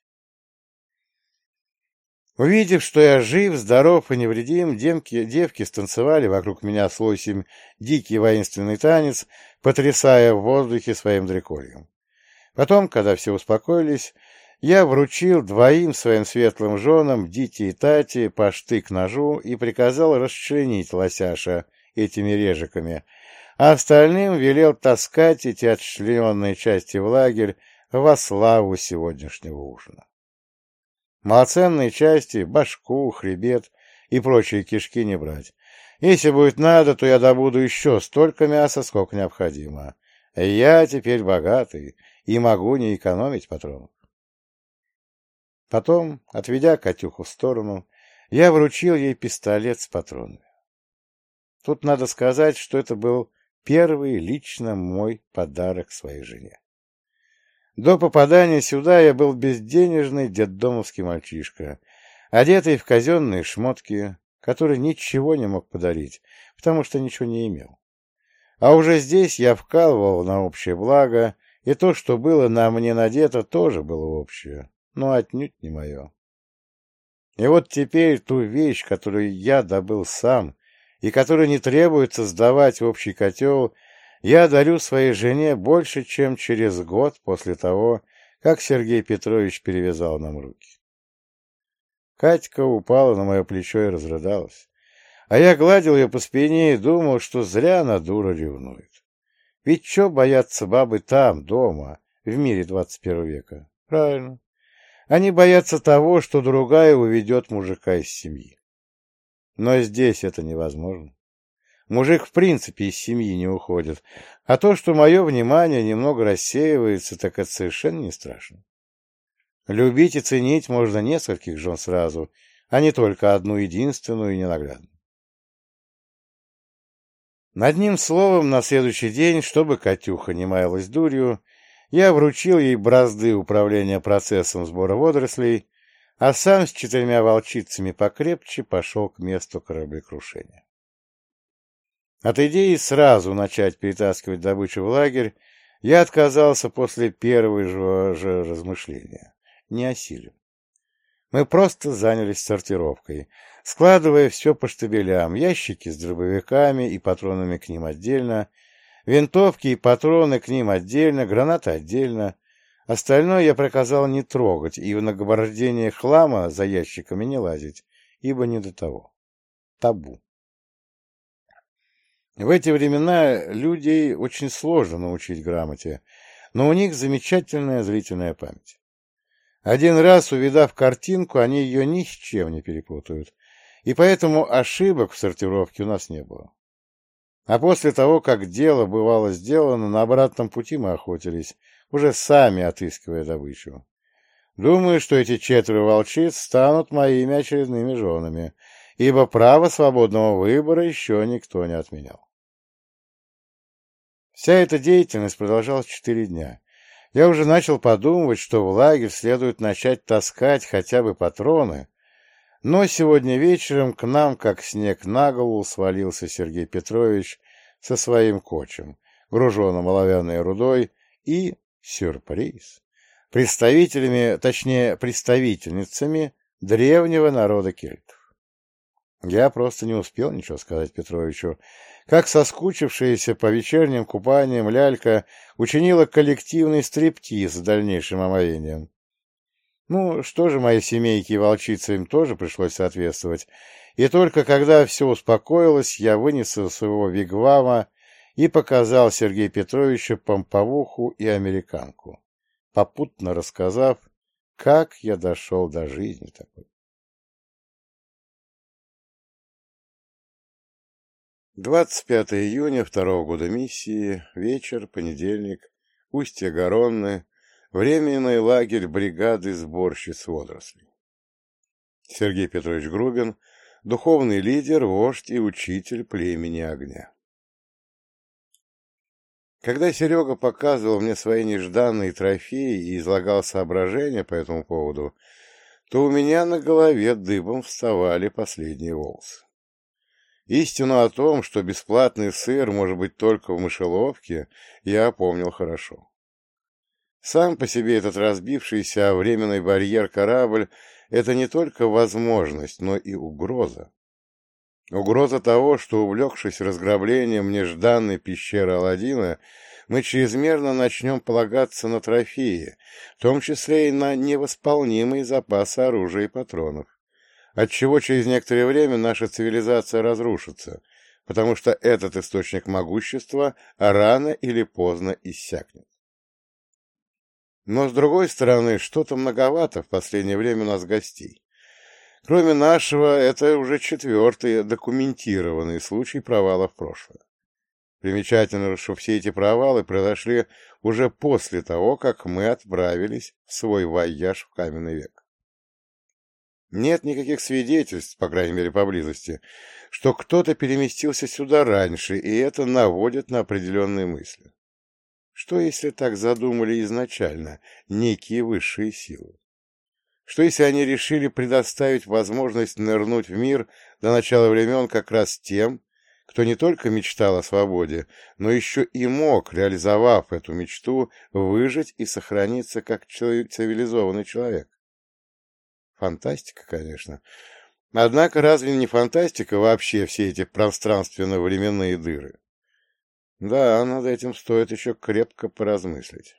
Speaker 1: Увидев, что я жив, здоров и невредим, демки, девки станцевали вокруг меня с лосем дикий воинственный танец, потрясая в воздухе своим дрекольем. Потом, когда все успокоились, я вручил двоим своим светлым женам, Дити и Тати, по штык-ножу и приказал расчленить лосяша этими режиками, а остальным велел таскать эти отчлененные части в лагерь во славу сегодняшнего ужина. Малоценные части, башку, хребет и прочие кишки не брать. Если будет надо, то я добуду еще столько мяса, сколько необходимо. Я теперь богатый и могу не экономить патронов. Потом, отведя Катюху в сторону, я вручил ей пистолет с патронами. Тут надо сказать, что это был первый лично мой подарок своей жене. До попадания сюда я был безденежный детдомовский мальчишка, одетый в казенные шмотки, который ничего не мог подарить, потому что ничего не имел. А уже здесь я вкалывал на общее благо, и то, что было на мне надето, тоже было общее, но отнюдь не мое. И вот теперь ту вещь, которую я добыл сам, и которую не требуется сдавать в общий котел, я дарю своей жене больше, чем через год после того, как Сергей Петрович перевязал нам руки. Катька упала на мое плечо и разрыдалась. А я гладил ее по спине и думал, что зря она дура ревнует. Ведь что боятся бабы там, дома, в мире 21 века? Правильно. Они боятся того, что другая уведет мужика из семьи. Но здесь это невозможно. Мужик в принципе из семьи не уходит, а то, что мое внимание немного рассеивается, так это совершенно не страшно. Любить и ценить можно нескольких жен сразу, а не только одну единственную и ненаглядную. Одним словом, на следующий день, чтобы Катюха не маялась дурью, я вручил ей бразды управления процессом сбора водорослей, а сам с четырьмя волчицами покрепче пошел к месту кораблекрушения. От идеи сразу начать перетаскивать добычу в лагерь я отказался после первого же размышления. Не осилю. Мы просто занялись сортировкой, складывая все по штабелям, ящики с дробовиками и патронами к ним отдельно, винтовки и патроны к ним отдельно, гранаты отдельно. Остальное я приказал не трогать и в нагромождение хлама за ящиками не лазить, ибо не до того. Табу. В эти времена людей очень сложно научить грамоте, но у них замечательная зрительная память. Один раз, увидав картинку, они ее ни с чем не перепутают, и поэтому ошибок в сортировке у нас не было. А после того, как дело бывало сделано, на обратном пути мы охотились, уже сами отыскивая добычу. Думаю, что эти четверо волчиц станут моими очередными женами, ибо право свободного выбора еще никто не отменял. Вся эта деятельность продолжалась четыре дня. Я уже начал подумывать, что в лагерь следует начать таскать хотя бы патроны, но сегодня вечером к нам, как снег на голову, свалился Сергей Петрович со своим кочем, груженным оловянной рудой, и, сюрприз, представителями, точнее, представительницами древнего народа кельтов. Я просто не успел ничего сказать Петровичу, как соскучившаяся по вечерним купаниям лялька учинила коллективный стриптиз с дальнейшим омовением. Ну, что же моей семейке и волчице им тоже пришлось соответствовать, и только когда все успокоилось, я вынес из своего вигвама и показал Сергею Петровичу помповуху и американку, попутно рассказав, как я дошел до жизни такой. 25 июня второго года миссии, вечер, понедельник, устье Горонны, временный лагерь бригады сборщиц водорослей. Сергей Петрович Грубин, духовный лидер, вождь и учитель племени огня. Когда Серега показывал мне свои нежданные трофеи и излагал соображения по этому поводу, то у меня на голове дыбом вставали последние волосы. Истину о том, что бесплатный сыр может быть только в мышеловке, я помнил хорошо. Сам по себе этот разбившийся временный барьер корабль — это не только возможность, но и угроза. Угроза того, что, увлекшись разграблением нежданной пещеры Аладдина, мы чрезмерно начнем полагаться на трофеи, в том числе и на невосполнимые запасы оружия и патронов отчего через некоторое время наша цивилизация разрушится, потому что этот источник могущества рано или поздно иссякнет. Но, с другой стороны, что-то многовато в последнее время у нас гостей. Кроме нашего, это уже четвертый документированный случай провала в прошлое. Примечательно, что все эти провалы произошли уже после того, как мы отправились в свой вояж в каменный век. Нет никаких свидетельств, по крайней мере поблизости, что кто-то переместился сюда раньше, и это наводит на определенные мысли. Что, если так задумали изначально некие высшие силы? Что, если они решили предоставить возможность нырнуть в мир до начала времен как раз тем, кто не только мечтал о свободе, но еще и мог, реализовав эту мечту, выжить и сохраниться как цивилизованный человек? Фантастика, конечно. Однако разве не фантастика вообще все эти пространственно-временные дыры? Да, над этим стоит еще крепко поразмыслить.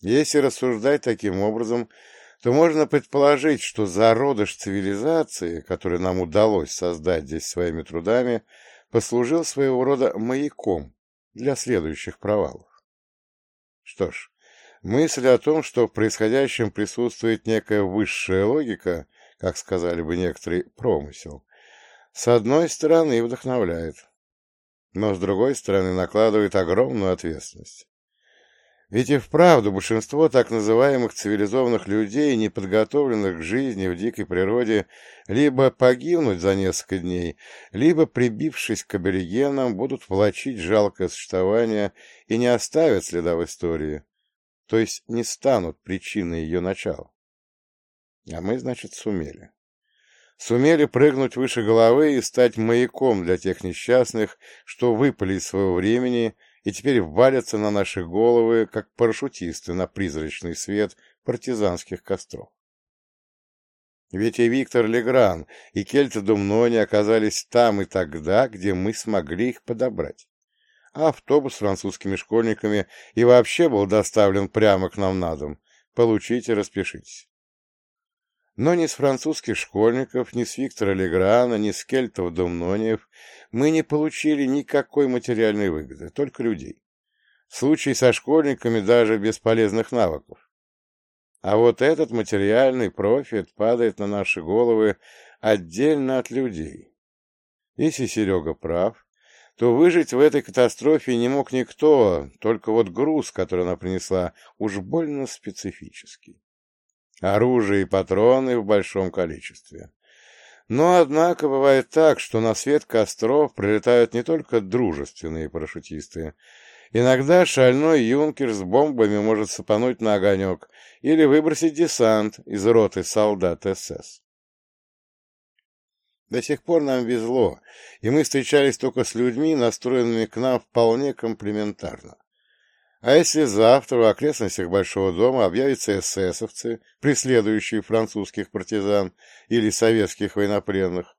Speaker 1: Если рассуждать таким образом, то можно предположить, что зародыш цивилизации, который нам удалось создать здесь своими трудами, послужил своего рода маяком для следующих провалов. Что ж, Мысль о том, что в происходящем присутствует некая высшая логика, как сказали бы некоторые, промысел, с одной стороны вдохновляет, но с другой стороны накладывает огромную ответственность. Ведь и вправду большинство так называемых цивилизованных людей, не подготовленных к жизни в дикой природе, либо погибнуть за несколько дней, либо, прибившись к аборигенам, будут влачить жалкое существование и не оставят следа в истории, то есть не станут причиной ее начала. А мы, значит, сумели. Сумели прыгнуть выше головы и стать маяком для тех несчастных, что выпали из своего времени и теперь валятся на наши головы, как парашютисты на призрачный свет партизанских костров. Ведь и Виктор Легран, и Кельта Думнони оказались там и тогда, где мы смогли их подобрать. А автобус с французскими школьниками и вообще был доставлен прямо к нам на дом. Получите, распишитесь. Но ни с французских школьников, ни с Виктора Леграна, ни с Кельтов Думнониев мы не получили никакой материальной выгоды, только людей. В случае со школьниками даже бесполезных навыков. А вот этот материальный профит падает на наши головы отдельно от людей. Если Серега прав, то выжить в этой катастрофе не мог никто, только вот груз, который она принесла, уж больно специфический. Оружие и патроны в большом количестве. Но, однако, бывает так, что на свет костров прилетают не только дружественные парашютисты, Иногда шальной юнкер с бомбами может сыпануть на огонек или выбросить десант из роты солдат СС. До сих пор нам везло, и мы встречались только с людьми, настроенными к нам вполне комплементарно. А если завтра в окрестностях Большого дома объявятся эсэсовцы, преследующие французских партизан или советских военнопленных,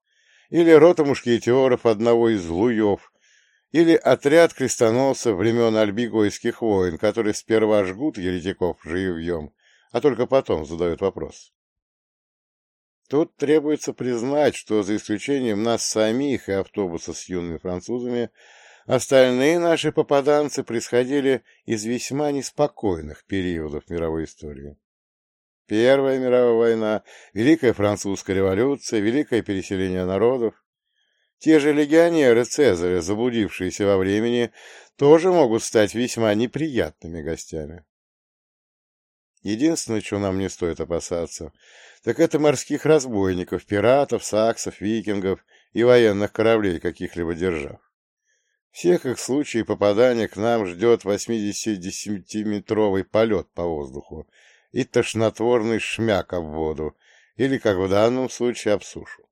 Speaker 1: или рота мушкетеров одного из луев, или отряд крестоносцев времен альбигойских войн, которые сперва жгут еретиков живьем, а только потом задают вопрос. Тут требуется признать, что за исключением нас самих и автобуса с юными французами, остальные наши попаданцы происходили из весьма неспокойных периодов мировой истории. Первая мировая война, Великая Французская революция, Великое переселение народов, те же легионеры Цезаря, заблудившиеся во времени, тоже могут стать весьма неприятными гостями. Единственное, чего нам не стоит опасаться, так это морских разбойников, пиратов, саксов, викингов и военных кораблей каких-либо держав. Всех их в случае попадания к нам ждет 80-метровый полет по воздуху и тошнотворный шмяк об воду, или, как в данном случае, об сушу.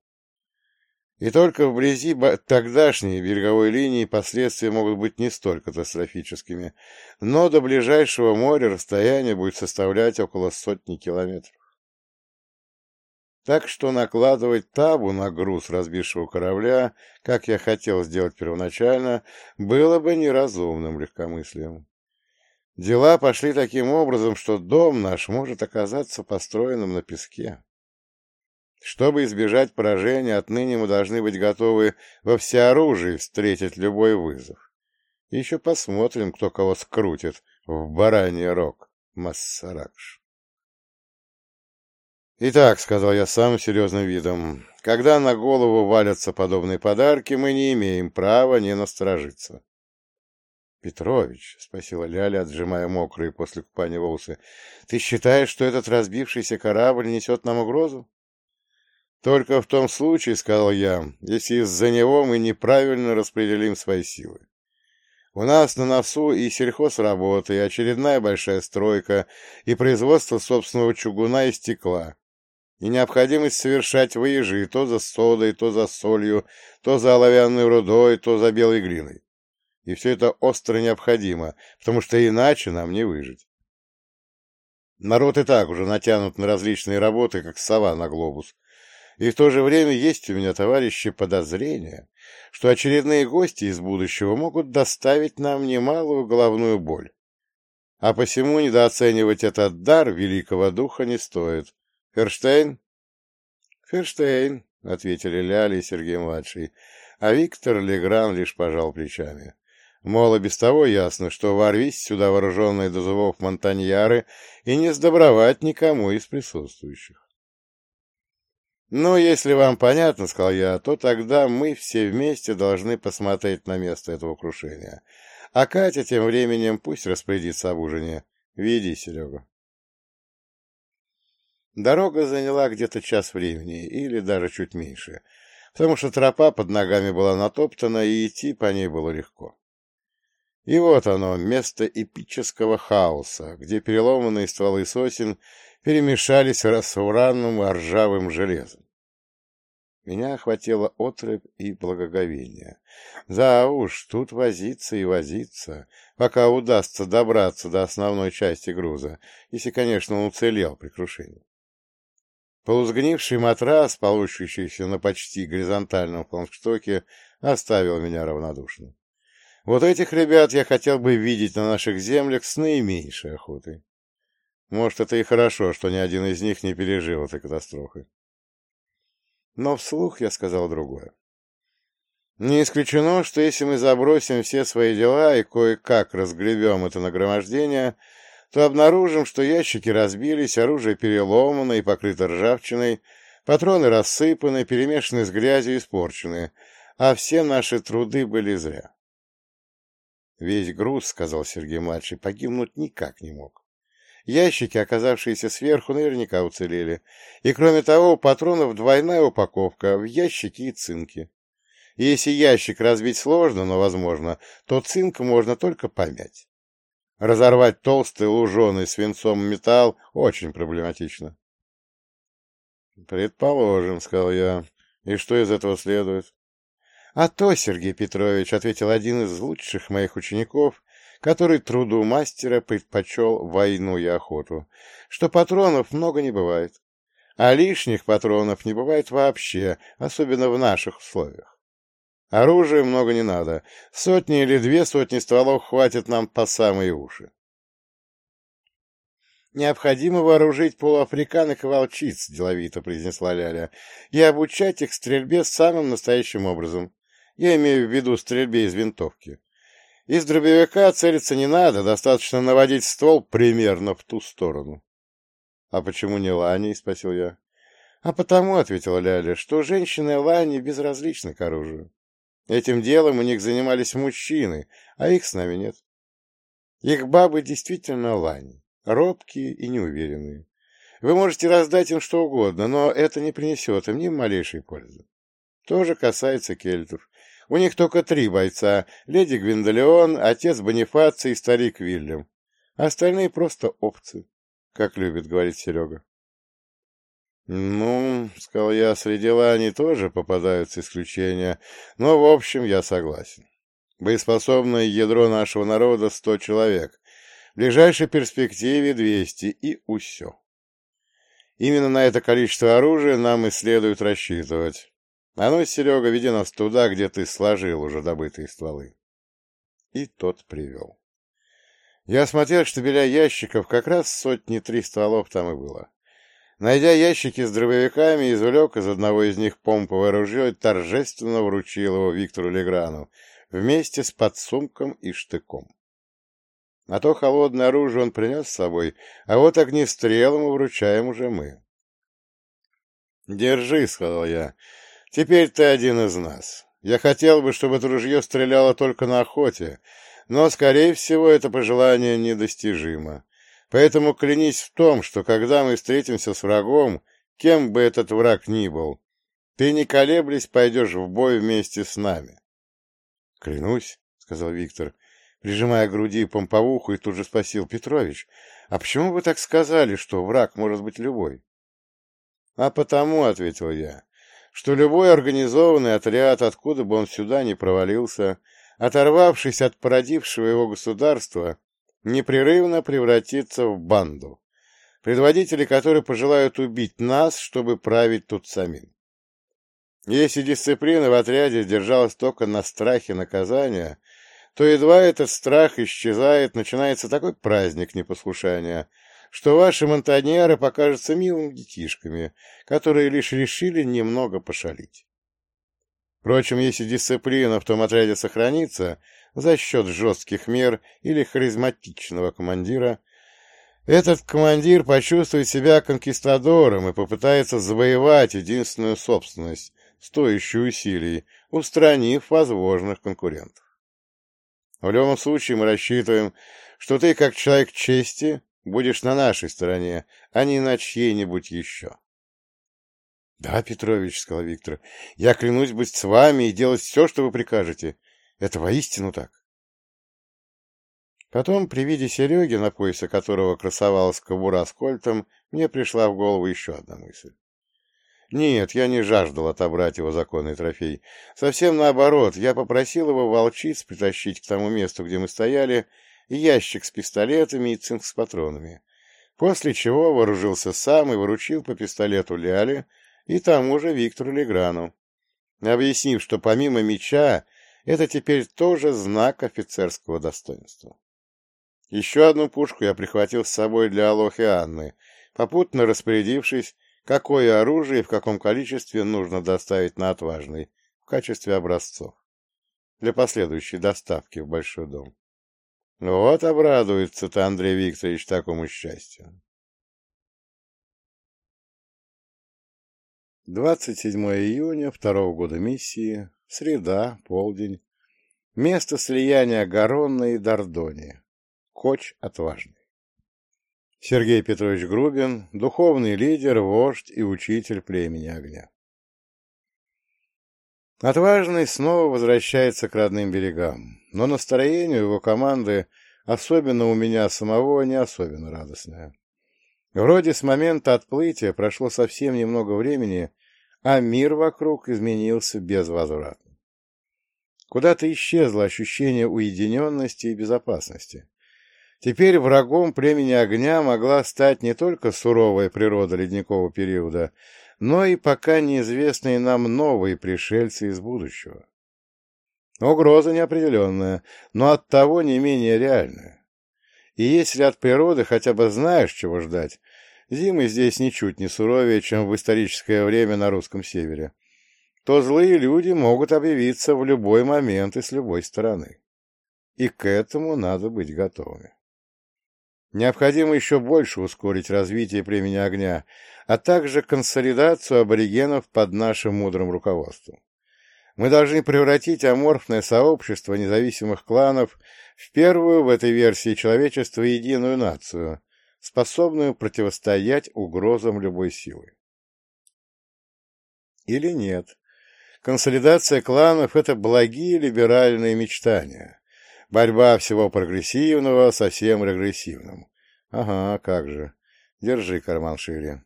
Speaker 1: И только вблизи тогдашней береговой линии последствия могут быть не столь катастрофическими, но до ближайшего моря расстояние будет составлять около сотни километров. Так что накладывать табу на груз разбившего корабля, как я хотел сделать первоначально, было бы неразумным легкомыслием. Дела пошли таким образом, что дом наш может оказаться построенным на песке. Чтобы избежать поражения, отныне мы должны быть готовы во всеоружии встретить любой вызов. Еще посмотрим, кто кого скрутит в бараний рог, Массаракш. «Итак», — сказал я самым серьезным видом, — «когда на голову валятся подобные подарки, мы не имеем права не насторожиться». «Петрович», — спросила Ляля, отжимая мокрые после купания волосы, — «ты считаешь, что этот разбившийся корабль несет нам угрозу?» Только в том случае, — сказал я, — если из-за него мы неправильно распределим свои силы. У нас на носу и сельхозработа, и очередная большая стройка, и производство собственного чугуна и стекла, и необходимость совершать выезжи то за содой, то за солью, то за оловянной рудой, то за белой глиной. И все это остро необходимо, потому что иначе нам не выжить. Народ и так уже натянут на различные работы, как сова на глобус, и в то же время есть у меня, товарищи, подозрение, что очередные гости из будущего могут доставить нам немалую головную боль. А посему недооценивать этот дар великого духа не стоит. Ферштейн? Ферштейн, — ответили Ляли и Сергей-младший, а Виктор Легран лишь пожал плечами. Мол, и без того ясно, что ворвись сюда вооруженные до зубов монтаньяры и не сдобровать никому из присутствующих. «Ну, если вам понятно, — сказал я, — то тогда мы все вместе должны посмотреть на место этого крушения. А Катя тем временем пусть распорядится об ужине. Веди, Серега». Дорога заняла где-то час времени, или даже чуть меньше, потому что тропа под ногами была натоптана, и идти по ней было легко. И вот оно, место эпического хаоса, где переломанные стволы сосен перемешались с уранным и ржавым железом. Меня охватило отрыбь и благоговение. Да уж, тут возиться и возиться, пока удастся добраться до основной части груза, если, конечно, он уцелел при крушении. Полузгнивший матрас, получающийся на почти горизонтальном флагштоке, оставил меня равнодушным. Вот этих ребят я хотел бы видеть на наших землях с наименьшей охотой. Может, это и хорошо, что ни один из них не пережил этой катастрофы. Но вслух я сказал другое. Не исключено, что если мы забросим все свои дела и кое-как разгребем это нагромождение, то обнаружим, что ящики разбились, оружие переломано и покрыто ржавчиной, патроны рассыпаны, перемешаны с грязью и испорчены, а все наши труды были зря. Весь груз, — сказал Сергей-младший, — погибнуть никак не мог. Ящики, оказавшиеся сверху, наверняка уцелели. И, кроме того, у патронов двойная упаковка в ящике и цинке. И если ящик разбить сложно, но возможно, то цинк можно только помять. Разорвать толстый луженый свинцом металл очень проблематично. «Предположим», — сказал я. «И что из этого следует?» «А то, Сергей Петрович», — ответил один из лучших моих учеников, который труду мастера предпочел войну и охоту, что патронов много не бывает. А лишних патронов не бывает вообще, особенно в наших условиях. Оружия много не надо. Сотни или две сотни стволов хватит нам по самые уши. «Необходимо вооружить полуафриканок и волчиц», — деловито произнесла Ляля, «и обучать их стрельбе самым настоящим образом. Я имею в виду стрельбе из винтовки. Из дробовика целиться не надо, достаточно наводить ствол примерно в ту сторону». «А почему не лани?» — спросил я. «А потому», — ответила Ляля, — «что женщины лани безразличны к оружию. Этим делом у них занимались мужчины, а их с нами нет. Их бабы действительно лани, робкие и неуверенные. Вы можете раздать им что угодно, но это не принесет им ни малейшей пользы. То же касается кельтов. У них только три бойца — леди Гвиндолеон, отец Бонифаций и старик Вильям. Остальные просто опции, как любит говорить Серега. «Ну, — сказал я, — среди лани тоже попадаются исключения, но, в общем, я согласен. Боеспособное ядро нашего народа — сто человек, в ближайшей перспективе двести, и усё. Именно на это количество оружия нам и следует рассчитывать. А ну, Серега, веди нас туда, где ты сложил уже добытые стволы. И тот привел. Я смотрел штабеля ящиков, как раз сотни три стволов там и было. Найдя ящики с дробовиками, извлек из одного из них помповое ружье и торжественно вручил его Виктору Леграну вместе с подсумком и штыком. А то холодное оружие он принес с собой, а вот огнестрел ему вручаем уже мы. «Держи», — сказал я, — «теперь ты один из нас. Я хотел бы, чтобы это ружье стреляло только на охоте, но, скорее всего, это пожелание недостижимо. Поэтому клянись в том, что когда мы встретимся с врагом, кем бы этот враг ни был, ты, не колеблясь, пойдешь в бой вместе с нами. — Клянусь, — сказал Виктор, прижимая к груди помповуху, и тут же спросил Петрович, — а почему вы так сказали, что враг может быть любой? — А потому, — ответил я, — что любой организованный отряд, откуда бы он сюда не провалился, оторвавшись от породившего его государства, непрерывно превратиться в банду, предводители которой пожелают убить нас, чтобы править тут самим. Если дисциплина в отряде держалась только на страхе наказания, то едва этот страх исчезает, начинается такой праздник непослушания, что ваши монтаньеры покажутся милыми детишками, которые лишь решили немного пошалить. Впрочем, если дисциплина в том отряде сохранится, за счет жестких мер или харизматичного командира, этот командир почувствует себя конкистадором и попытается завоевать единственную собственность, стоящую усилий, устранив возможных конкурентов. В любом случае мы рассчитываем, что ты, как человек чести, будешь на нашей стороне, а не на чьей-нибудь еще. — Да, Петрович, — сказал Виктор, — я клянусь быть с вами и делать все, что вы прикажете. Это воистину так. Потом, при виде Сереги, на поясе которого красовалась кобура с кольтом, мне пришла в голову еще одна мысль. Нет, я не жаждал отобрать его законный трофей. Совсем наоборот, я попросил его волчиц притащить к тому месту, где мы стояли, ящик с пистолетами и цинк с патронами. после чего вооружился сам и выручил по пистолету Ляли и тому же Виктору Леграну, объяснив, что помимо меча это теперь тоже знак офицерского достоинства. Еще одну пушку я прихватил с собой для Алохи Анны, попутно распорядившись, какое оружие и в каком количестве нужно доставить на отважный в качестве образцов для последующей доставки в Большой дом. Вот обрадуется-то Андрей Викторович такому счастью. 27 июня второго года миссии, среда, полдень. Место слияния Гаронна и Дордони. Коч отважный. Сергей Петрович Грубин, духовный лидер, вождь и учитель племени огня. Отважный снова возвращается к родным берегам, но настроение его команды, особенно у меня самого, не особенно радостное. Вроде с момента отплытия прошло совсем немного времени, а мир вокруг изменился безвозвратно. Куда-то исчезло ощущение уединенности и безопасности. Теперь врагом племени огня могла стать не только суровая природа ледникового периода, но и пока неизвестные нам новые пришельцы из будущего. Угроза неопределенная, но оттого не менее реальная. И если от природы хотя бы знаешь, чего ждать, зимы здесь ничуть не суровее, чем в историческое время на русском севере, то злые люди могут объявиться в любой момент и с любой стороны. И к этому надо быть готовыми. Необходимо еще больше ускорить развитие племени огня, а также консолидацию аборигенов под нашим мудрым руководством. Мы должны превратить аморфное сообщество независимых кланов в первую в этой версии человечества единую нацию, способную противостоять угрозам любой силы. Или нет? Консолидация кланов – это благие либеральные мечтания, Борьба всего прогрессивного со всем регрессивным. Ага, как же. Держи карман шире.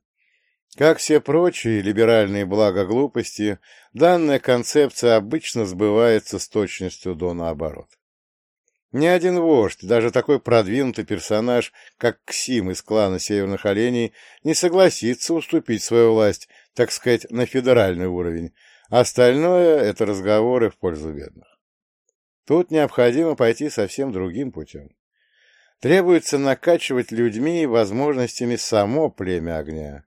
Speaker 1: Как все прочие либеральные блага глупости, данная концепция обычно сбывается с точностью до наоборот. Ни один вождь, даже такой продвинутый персонаж, как Ксим из клана Северных Оленей, не согласится уступить свою власть, так сказать, на федеральный уровень. Остальное — это разговоры в пользу бедных. Тут необходимо пойти совсем другим путем. Требуется накачивать людьми и возможностями само племя огня.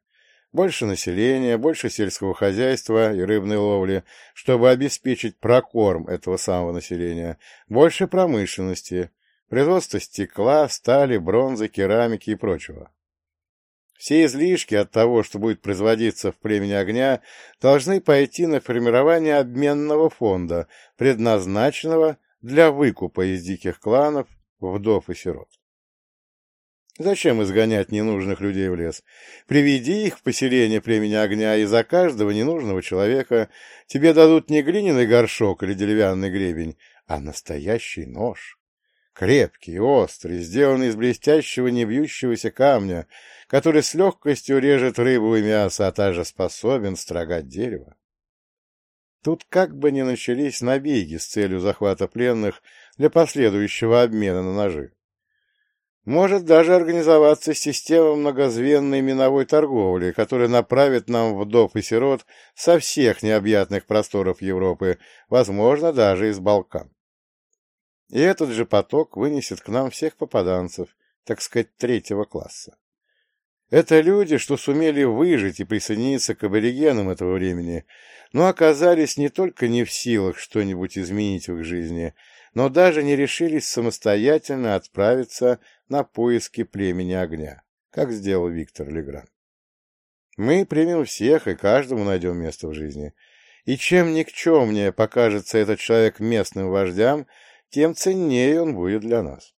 Speaker 1: Больше населения, больше сельского хозяйства и рыбной ловли, чтобы обеспечить прокорм этого самого населения, больше промышленности, производство стекла, стали, бронзы, керамики и прочего. Все излишки от того, что будет производиться в племени огня, должны пойти на формирование обменного фонда, предназначенного для выкупа из диких кланов, вдов и сирот. Зачем изгонять ненужных людей в лес? Приведи их в поселение племени огня, и за каждого ненужного человека тебе дадут не глиняный горшок или деревянный гребень, а настоящий нож. Крепкий, острый, сделанный из блестящего небьющегося камня, который с легкостью режет рыбу и мясо, а также способен строгать дерево. Тут как бы ни начались набеги с целью захвата пленных для последующего обмена на ножи. Может даже организоваться система многозвенной миновой торговли, которая направит нам вдов и сирот со всех необъятных просторов Европы, возможно, даже из Балкан. И этот же поток вынесет к нам всех попаданцев, так сказать, третьего класса. Это люди, что сумели выжить и присоединиться к аборигенам этого времени, но оказались не только не в силах что-нибудь изменить в их жизни, но даже не решились самостоятельно отправиться на поиски племени огня, как сделал Виктор Легран. Мы примем всех и каждому найдем место в жизни. И чем никчемнее покажется этот человек местным вождям, тем ценнее он будет для нас.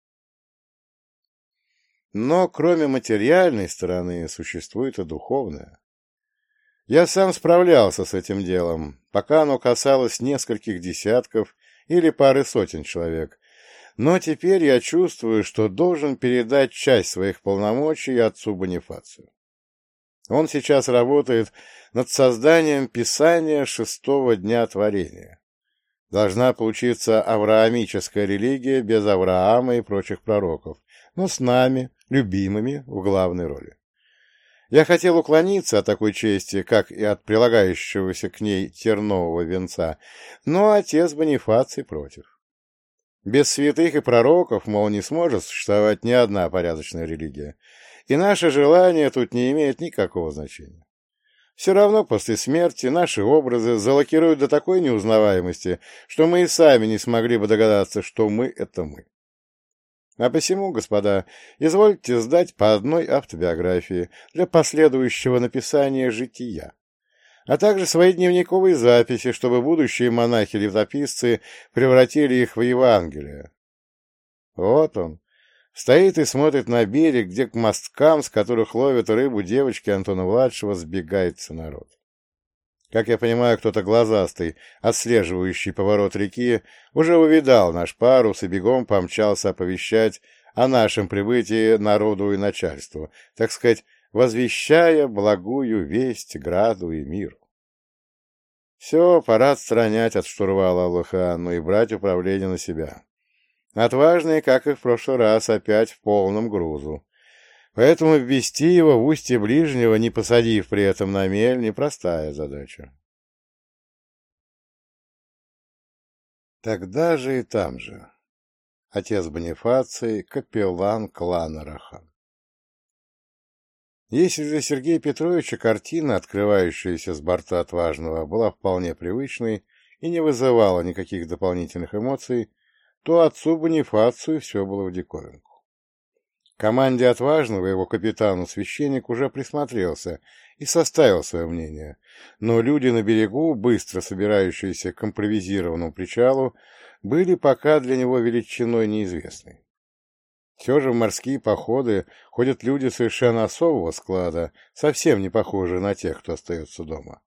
Speaker 1: Но кроме материальной стороны существует и духовная. Я сам справлялся с этим делом, пока оно касалось нескольких десятков или пары сотен человек, но теперь я чувствую, что должен передать часть своих полномочий отцу Бонифацию. Он сейчас работает над созданием Писания шестого дня творения. Должна получиться авраамическая религия без Авраама и прочих пророков, но с нами, любимыми в главной роли. Я хотел уклониться от такой чести, как и от прилагающегося к ней тернового венца, но отец Бонифаций против. Без святых и пророков, мол, не сможет существовать ни одна порядочная религия, и наше желание тут не имеет никакого значения. Все равно после смерти наши образы залокируют до такой неузнаваемости, что мы и сами не смогли бы догадаться, что мы — это мы. А посему, господа, извольте сдать по одной автобиографии для последующего написания жития, а также свои дневниковые записи, чтобы будущие монахи-летописцы превратили их в Евангелие. Вот он, стоит и смотрит на берег, где к мосткам, с которых ловят рыбу девочки Антона-младшего, сбегается народ. Как я понимаю, кто-то глазастый, отслеживающий поворот реки, уже увидал наш парус и бегом помчался оповещать о нашем прибытии народу и начальству, так сказать, возвещая благую весть граду и миру. Все, пора отстранять от штурвала Аллахану и брать управление на себя. Отважный, как и в прошлый раз, опять в полном грузу. Поэтому ввести его в устье ближнего, не посадив при этом на мель, непростая задача. Тогда же и там же. Отец Бонифаций, капеллан клана Рахан. Если для Сергея Петровича картина, открывающаяся с борта отважного, была вполне привычной и не вызывала никаких дополнительных эмоций, то отцу Бонифацию все было в диковинку. Команде отважного его капитану-священник уже присмотрелся и составил свое мнение, но люди на берегу, быстро собирающиеся к импровизированному причалу, были пока для него величиной неизвестной. Все же в морские походы ходят люди совершенно особого склада, совсем не похожие на тех, кто остается дома.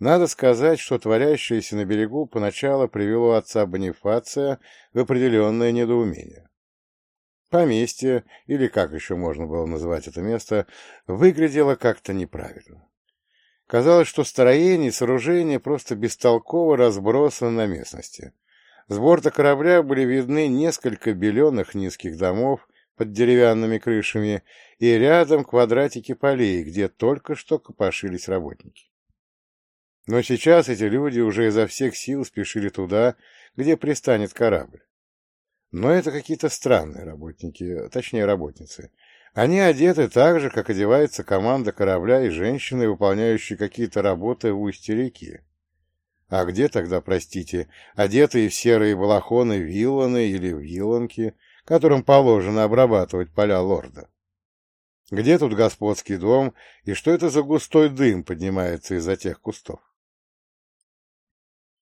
Speaker 1: Надо сказать, что творящееся на берегу поначалу привело отца Бонифация в определенное недоумение. Поместье, или как еще можно было называть это место, выглядело как-то неправильно. Казалось, что строение и сооружения просто бестолково разбросаны на местности. С борта корабля были видны несколько беленых низких домов под деревянными крышами и рядом квадратики полей, где только что копошились работники. Но сейчас эти люди уже изо всех сил спешили туда, где пристанет корабль. Но это какие-то странные работники, точнее работницы. Они одеты так же, как одевается команда корабля и женщины, выполняющие какие-то работы в устье реки. А где тогда, простите, одетые в серые балахоны вилланы или вилланки, которым положено обрабатывать поля лорда? Где тут господский дом, и что это за густой дым поднимается из-за тех кустов?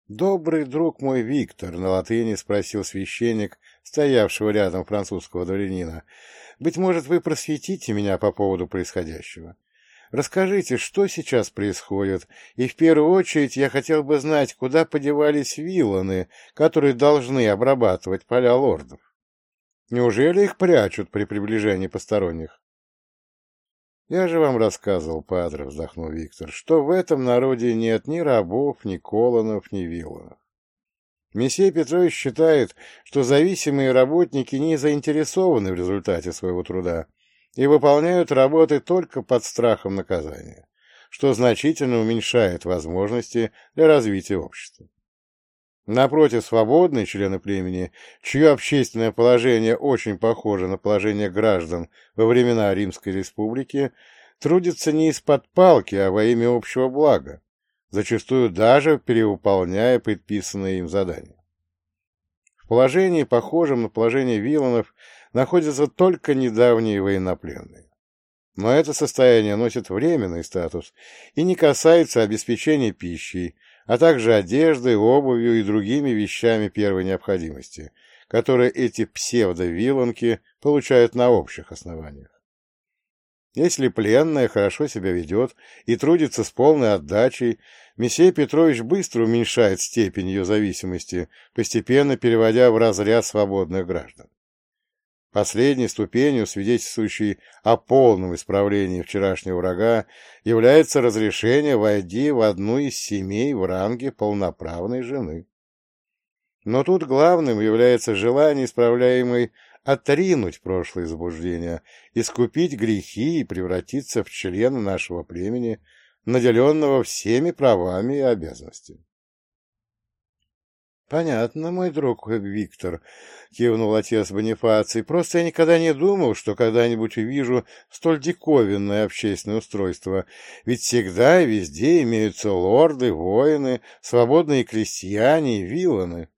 Speaker 1: «Добрый друг мой Виктор», — на латыни спросил священник, стоявшего рядом французского дворянина, «быть может, вы просветите меня по поводу происходящего? Расскажите, что сейчас происходит, и в первую очередь я хотел бы знать, куда подевались вилланы, которые должны обрабатывать поля лордов. Неужели их прячут при приближении посторонних?» «Я же вам рассказывал, падре», — вздохнул Виктор, — «что в этом народе нет ни рабов, ни колонов, ни вилланов. Месье Петрович считает, что зависимые работники не заинтересованы в результате своего труда и выполняют работы только под страхом наказания, что значительно уменьшает возможности для развития общества. Напротив, свободные члены племени, чье общественное положение очень похоже на положение граждан во времена Римской Республики, трудятся не из-под палки, а во имя общего блага, зачастую даже перевыполняя предписанные им задания. В положении, похожем на положение виланов, находятся только недавние военнопленные. Но это состояние носит временный статус и не касается обеспечения пищей, а также одеждой, обувью и другими вещами первой необходимости, которые эти псевдовиланки получают на общих основаниях. Если пленная хорошо себя ведет и трудится с полной отдачей, Мессей Петрович быстро уменьшает степень ее зависимости, постепенно переводя в разряд свободных граждан. Последней ступенью, свидетельствующей о полном исправлении вчерашнего врага, является разрешение войти в одну из семей в ранге полноправной жены. Но тут главным является желание исправляемой отринуть прошлые заблуждения, искупить грехи и превратиться в члена нашего племени, наделенного всеми правами и обязанностями. — Понятно, мой друг Виктор, — кивнул отец Бонифаций. — Просто я никогда не думал, что когда-нибудь увижу столь диковинное общественное устройство, ведь всегда и везде имеются лорды, воины, свободные крестьяне и вилланы.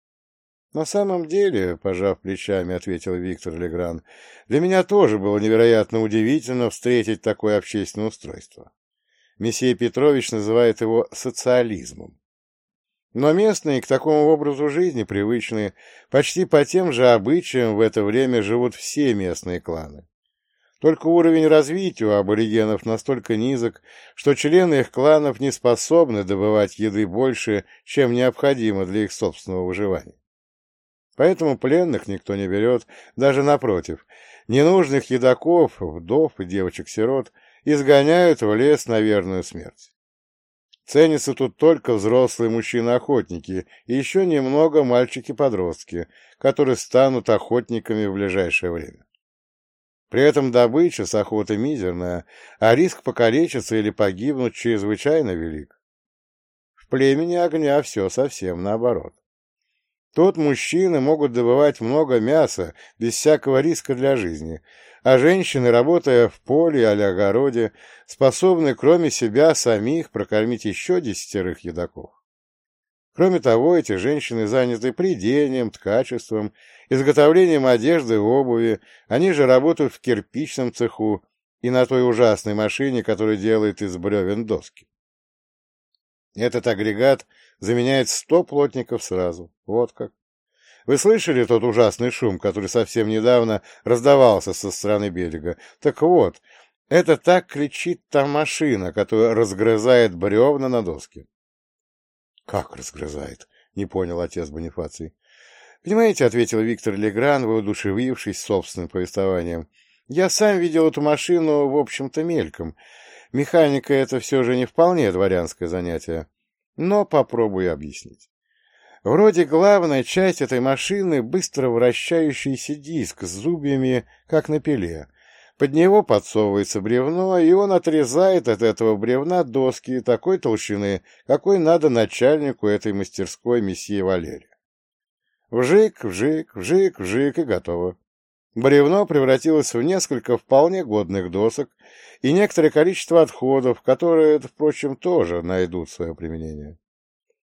Speaker 1: — На самом деле, — пожав плечами, — ответил Виктор Легран, — для меня тоже было невероятно удивительно встретить такое общественное устройство. Месье Петрович называет его социализмом. Но местные к такому образу жизни привычны, почти по тем же обычаям в это время живут все местные кланы. Только уровень развития у аборигенов настолько низок, что члены их кланов не способны добывать еды больше, чем необходимо для их собственного выживания. Поэтому пленных никто не берет, даже напротив. Ненужных едоков, вдов и девочек-сирот изгоняют в лес на верную смерть. Ценятся тут только взрослые мужчины-охотники и еще немного мальчики-подростки, которые станут охотниками в ближайшее время. При этом добыча с охоты мизерная, а риск покалечиться или погибнуть чрезвычайно велик. В племени огня все совсем наоборот. Тут мужчины могут добывать много мяса без всякого риска для жизни, а женщины, работая в поле или огороде, способны кроме себя самих прокормить еще десятерых едоков. Кроме того, эти женщины заняты придением, ткачеством, изготовлением одежды и обуви, они же работают в кирпичном цеху и на той ужасной машине, которая делает из бревен доски. Этот агрегат заменяет сто плотников сразу. Вот как. Вы слышали тот ужасный шум, который совсем недавно раздавался со стороны берега? Так вот, это так кричит та машина, которая разгрызает бревна на доске. — Как разгрызает? — не понял отец Бонифаций. — Понимаете, — ответил Виктор Легран, воодушевившись собственным повествованием, — я сам видел эту машину, в общем-то, мельком. Механика — это все же не вполне дворянское занятие. Но попробую объяснить. Вроде главная часть этой машины — быстро вращающийся диск с зубьями, как на пиле. Под него подсовывается бревно, и он отрезает от этого бревна доски такой толщины, какой надо начальнику этой мастерской месье Валерия. Вжик, вжик, вжик, вжик, и готово. Бревно превратилось в несколько вполне годных досок и некоторое количество отходов, которые, впрочем, тоже найдут свое применение.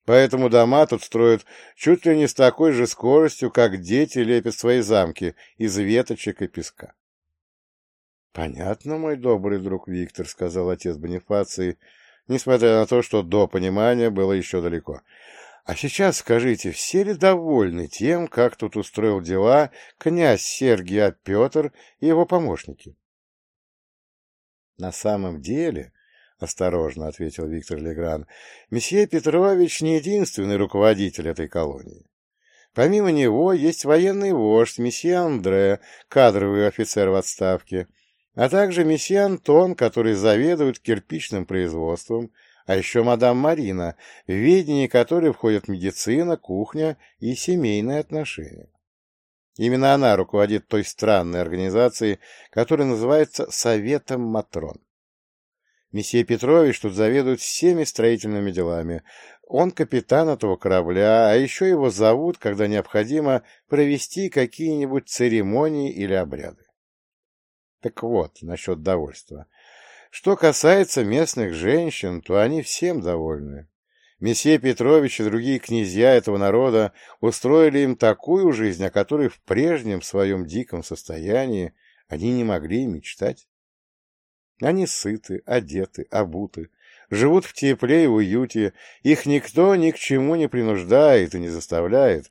Speaker 1: Поэтому дома тут строят чуть ли не с такой же скоростью, как дети лепят свои замки из веточек и песка. — Понятно, мой добрый друг Виктор, — сказал отец Бонифаций, несмотря на то, что до понимания было еще далеко. — А сейчас скажите, все ли довольны тем, как тут устроил дела князь Сергий Петр и его помощники? — На самом деле, — осторожно ответил Виктор Легран. — Месье Петрович не единственный руководитель этой колонии. Помимо него есть военный вождь месье Андре, кадровый офицер в отставке, а также месье Антон, который заведует кирпичным производством, а еще мадам Марина, в ведении которой входят медицина, кухня и семейные отношения. Именно она руководит той странной организацией, которая называется Советом Матрон. Месье Петрович тут заведует всеми строительными делами. Он капитан этого корабля, а еще его зовут, когда необходимо провести какие-нибудь церемонии или обряды. Так вот, насчет довольства. Что касается местных женщин, то они всем довольны. Месье Петрович и другие князья этого народа устроили им такую жизнь, о которой в прежнем своем диком состоянии они не могли мечтать. Они сыты, одеты, обуты, живут в тепле и уюте, их никто ни к чему не принуждает и не заставляет,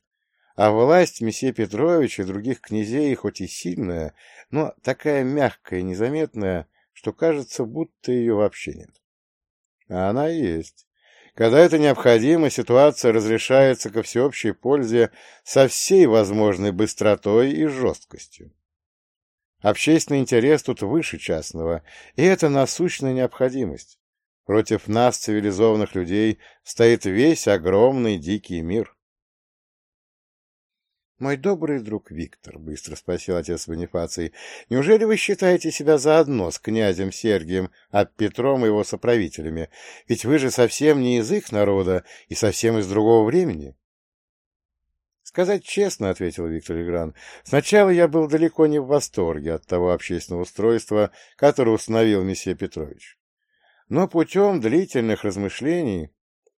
Speaker 1: а власть месье Петровича и других князей хоть и сильная, но такая мягкая и незаметная, что кажется, будто ее вообще нет. А она есть. Когда это необходимо, ситуация разрешается ко всеобщей пользе со всей возможной быстротой и жесткостью. Общественный интерес тут выше частного, и это насущная необходимость. Против нас, цивилизованных людей, стоит весь огромный дикий мир. «Мой добрый друг Виктор», — быстро спросил отец Бонифаций, — «неужели вы считаете себя заодно с князем Сергием, а Петром и его соправителями? Ведь вы же совсем не из их народа и совсем из другого времени». «Сказать честно», — ответил Виктор Игран, — «сначала я был далеко не в восторге от того общественного устройства, которое установил месье Петрович. Но путем длительных размышлений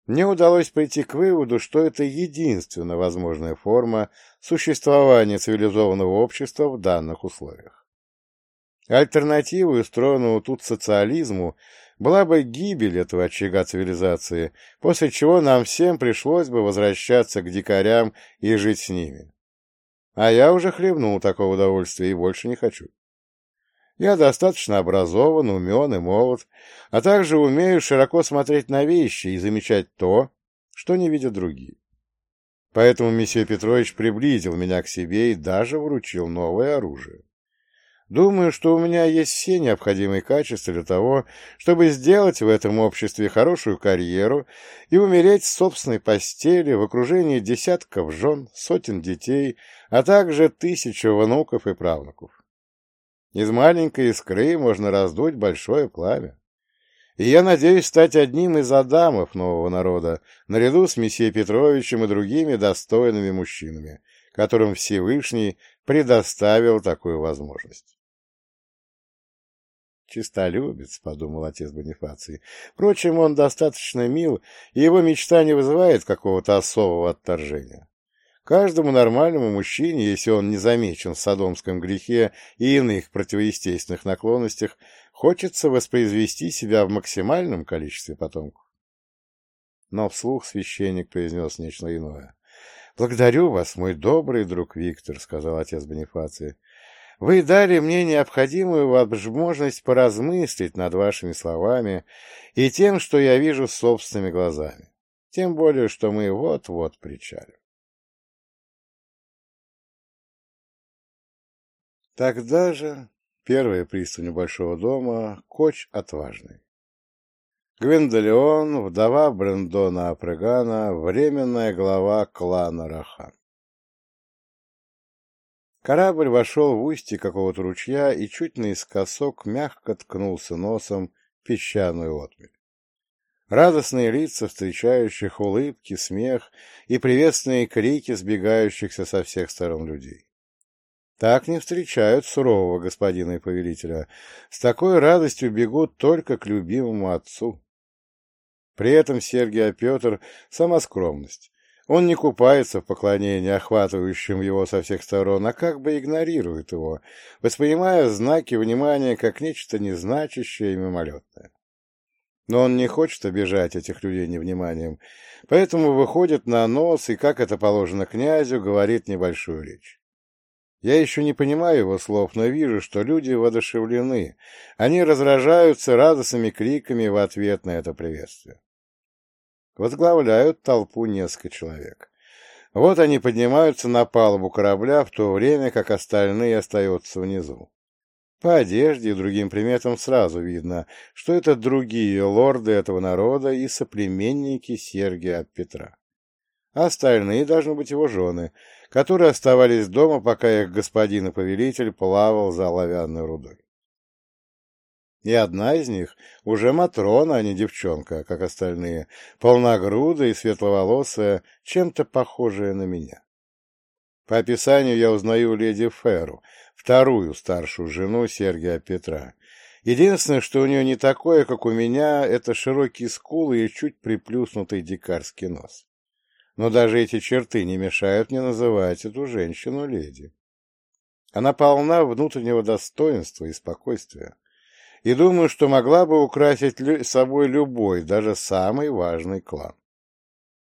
Speaker 1: мне удалось прийти к выводу, что это единственная возможная форма существования цивилизованного общества в данных условиях. Альтернативой устроенному тут социализму была бы гибель этого очага цивилизации, после чего нам всем пришлось бы возвращаться к дикарям и жить с ними. А я уже хлебнул такого удовольствия и больше не хочу. Я достаточно образован, умен и молод, а также умею широко смотреть на вещи и замечать то, что не видят другие. Поэтому месье Петрович приблизил меня к себе и даже вручил новое оружие. Думаю, что у меня есть все необходимые качества для того, чтобы сделать в этом обществе хорошую карьеру и умереть в собственной постели в окружении десятков жен, сотен детей, а также тысяч внуков и правнуков. Из маленькой искры можно раздуть большое пламя. И я надеюсь стать одним из адамов нового народа, наряду с месье Петровичем и другими достойными мужчинами, которым Всевышний предоставил такую возможность. «Чистолюбец», — подумал отец Бонифаций. Впрочем, он достаточно мил, и его мечта не вызывает какого-то особого отторжения. Каждому нормальному мужчине, если он не замечен в садомском грехе и иных противоестественных наклонностях, хочется воспроизвести себя в максимальном количестве потомков. Но вслух священник произнес нечто иное. — Благодарю вас, мой добрый друг Виктор, — сказал отец Бонифаций. — Вы дали мне необходимую возможность поразмыслить над вашими словами и тем, что я вижу собственными глазами. Тем более, что мы вот-вот причалим. Тогда же первая пристань большого дома — Коч Отважный. Гвендолеон, вдова Брендона Апрегана, временная глава клана Рахан. Корабль вошел в устье какого-то ручья и чуть наискосок мягко ткнулся носом в песчаную отмель. Радостные лица встречающих, улыбки, смех и приветственные крики сбегающихся со всех сторон людей. Так не встречают сурового господина и повелителя. С такой радостью бегут только к любимому отцу. При этом Сергий Петр — сама скромность. Он не купается в поклонении, охватывающем его со всех сторон, а как бы игнорирует его, воспринимая знаки внимания как нечто незначащее и мимолетное. Но он не хочет обижать этих людей невниманием, поэтому выходит на нос и, как это положено князю, говорит небольшую речь. Я еще не понимаю его слов, но вижу, что люди воодушевлены. Они разражаются радостными криками в ответ на это приветствие. Возглавляют толпу несколько человек. Вот они поднимаются на палубу корабля, в то время как остальные остаются внизу. По одежде и другим приметам сразу видно, что это другие лорды этого народа и соплеменники Сергия Петра. Остальные должны быть его жены, которые оставались дома, пока их господин и повелитель плавал за оловянной рудой. И одна из них уже Матрона, а не девчонка, как остальные, полногрудая и светловолосая, чем-то похожая на меня. По описанию я узнаю леди Феру, вторую старшую жену Сергия Петра. Единственное, что у нее не такое, как у меня, это широкие скулы и чуть приплюснутый дикарский нос но даже эти черты не мешают мне называть эту женщину леди. Она полна внутреннего достоинства и спокойствия, и думаю, что могла бы украсить собой любой, даже самый важный клан.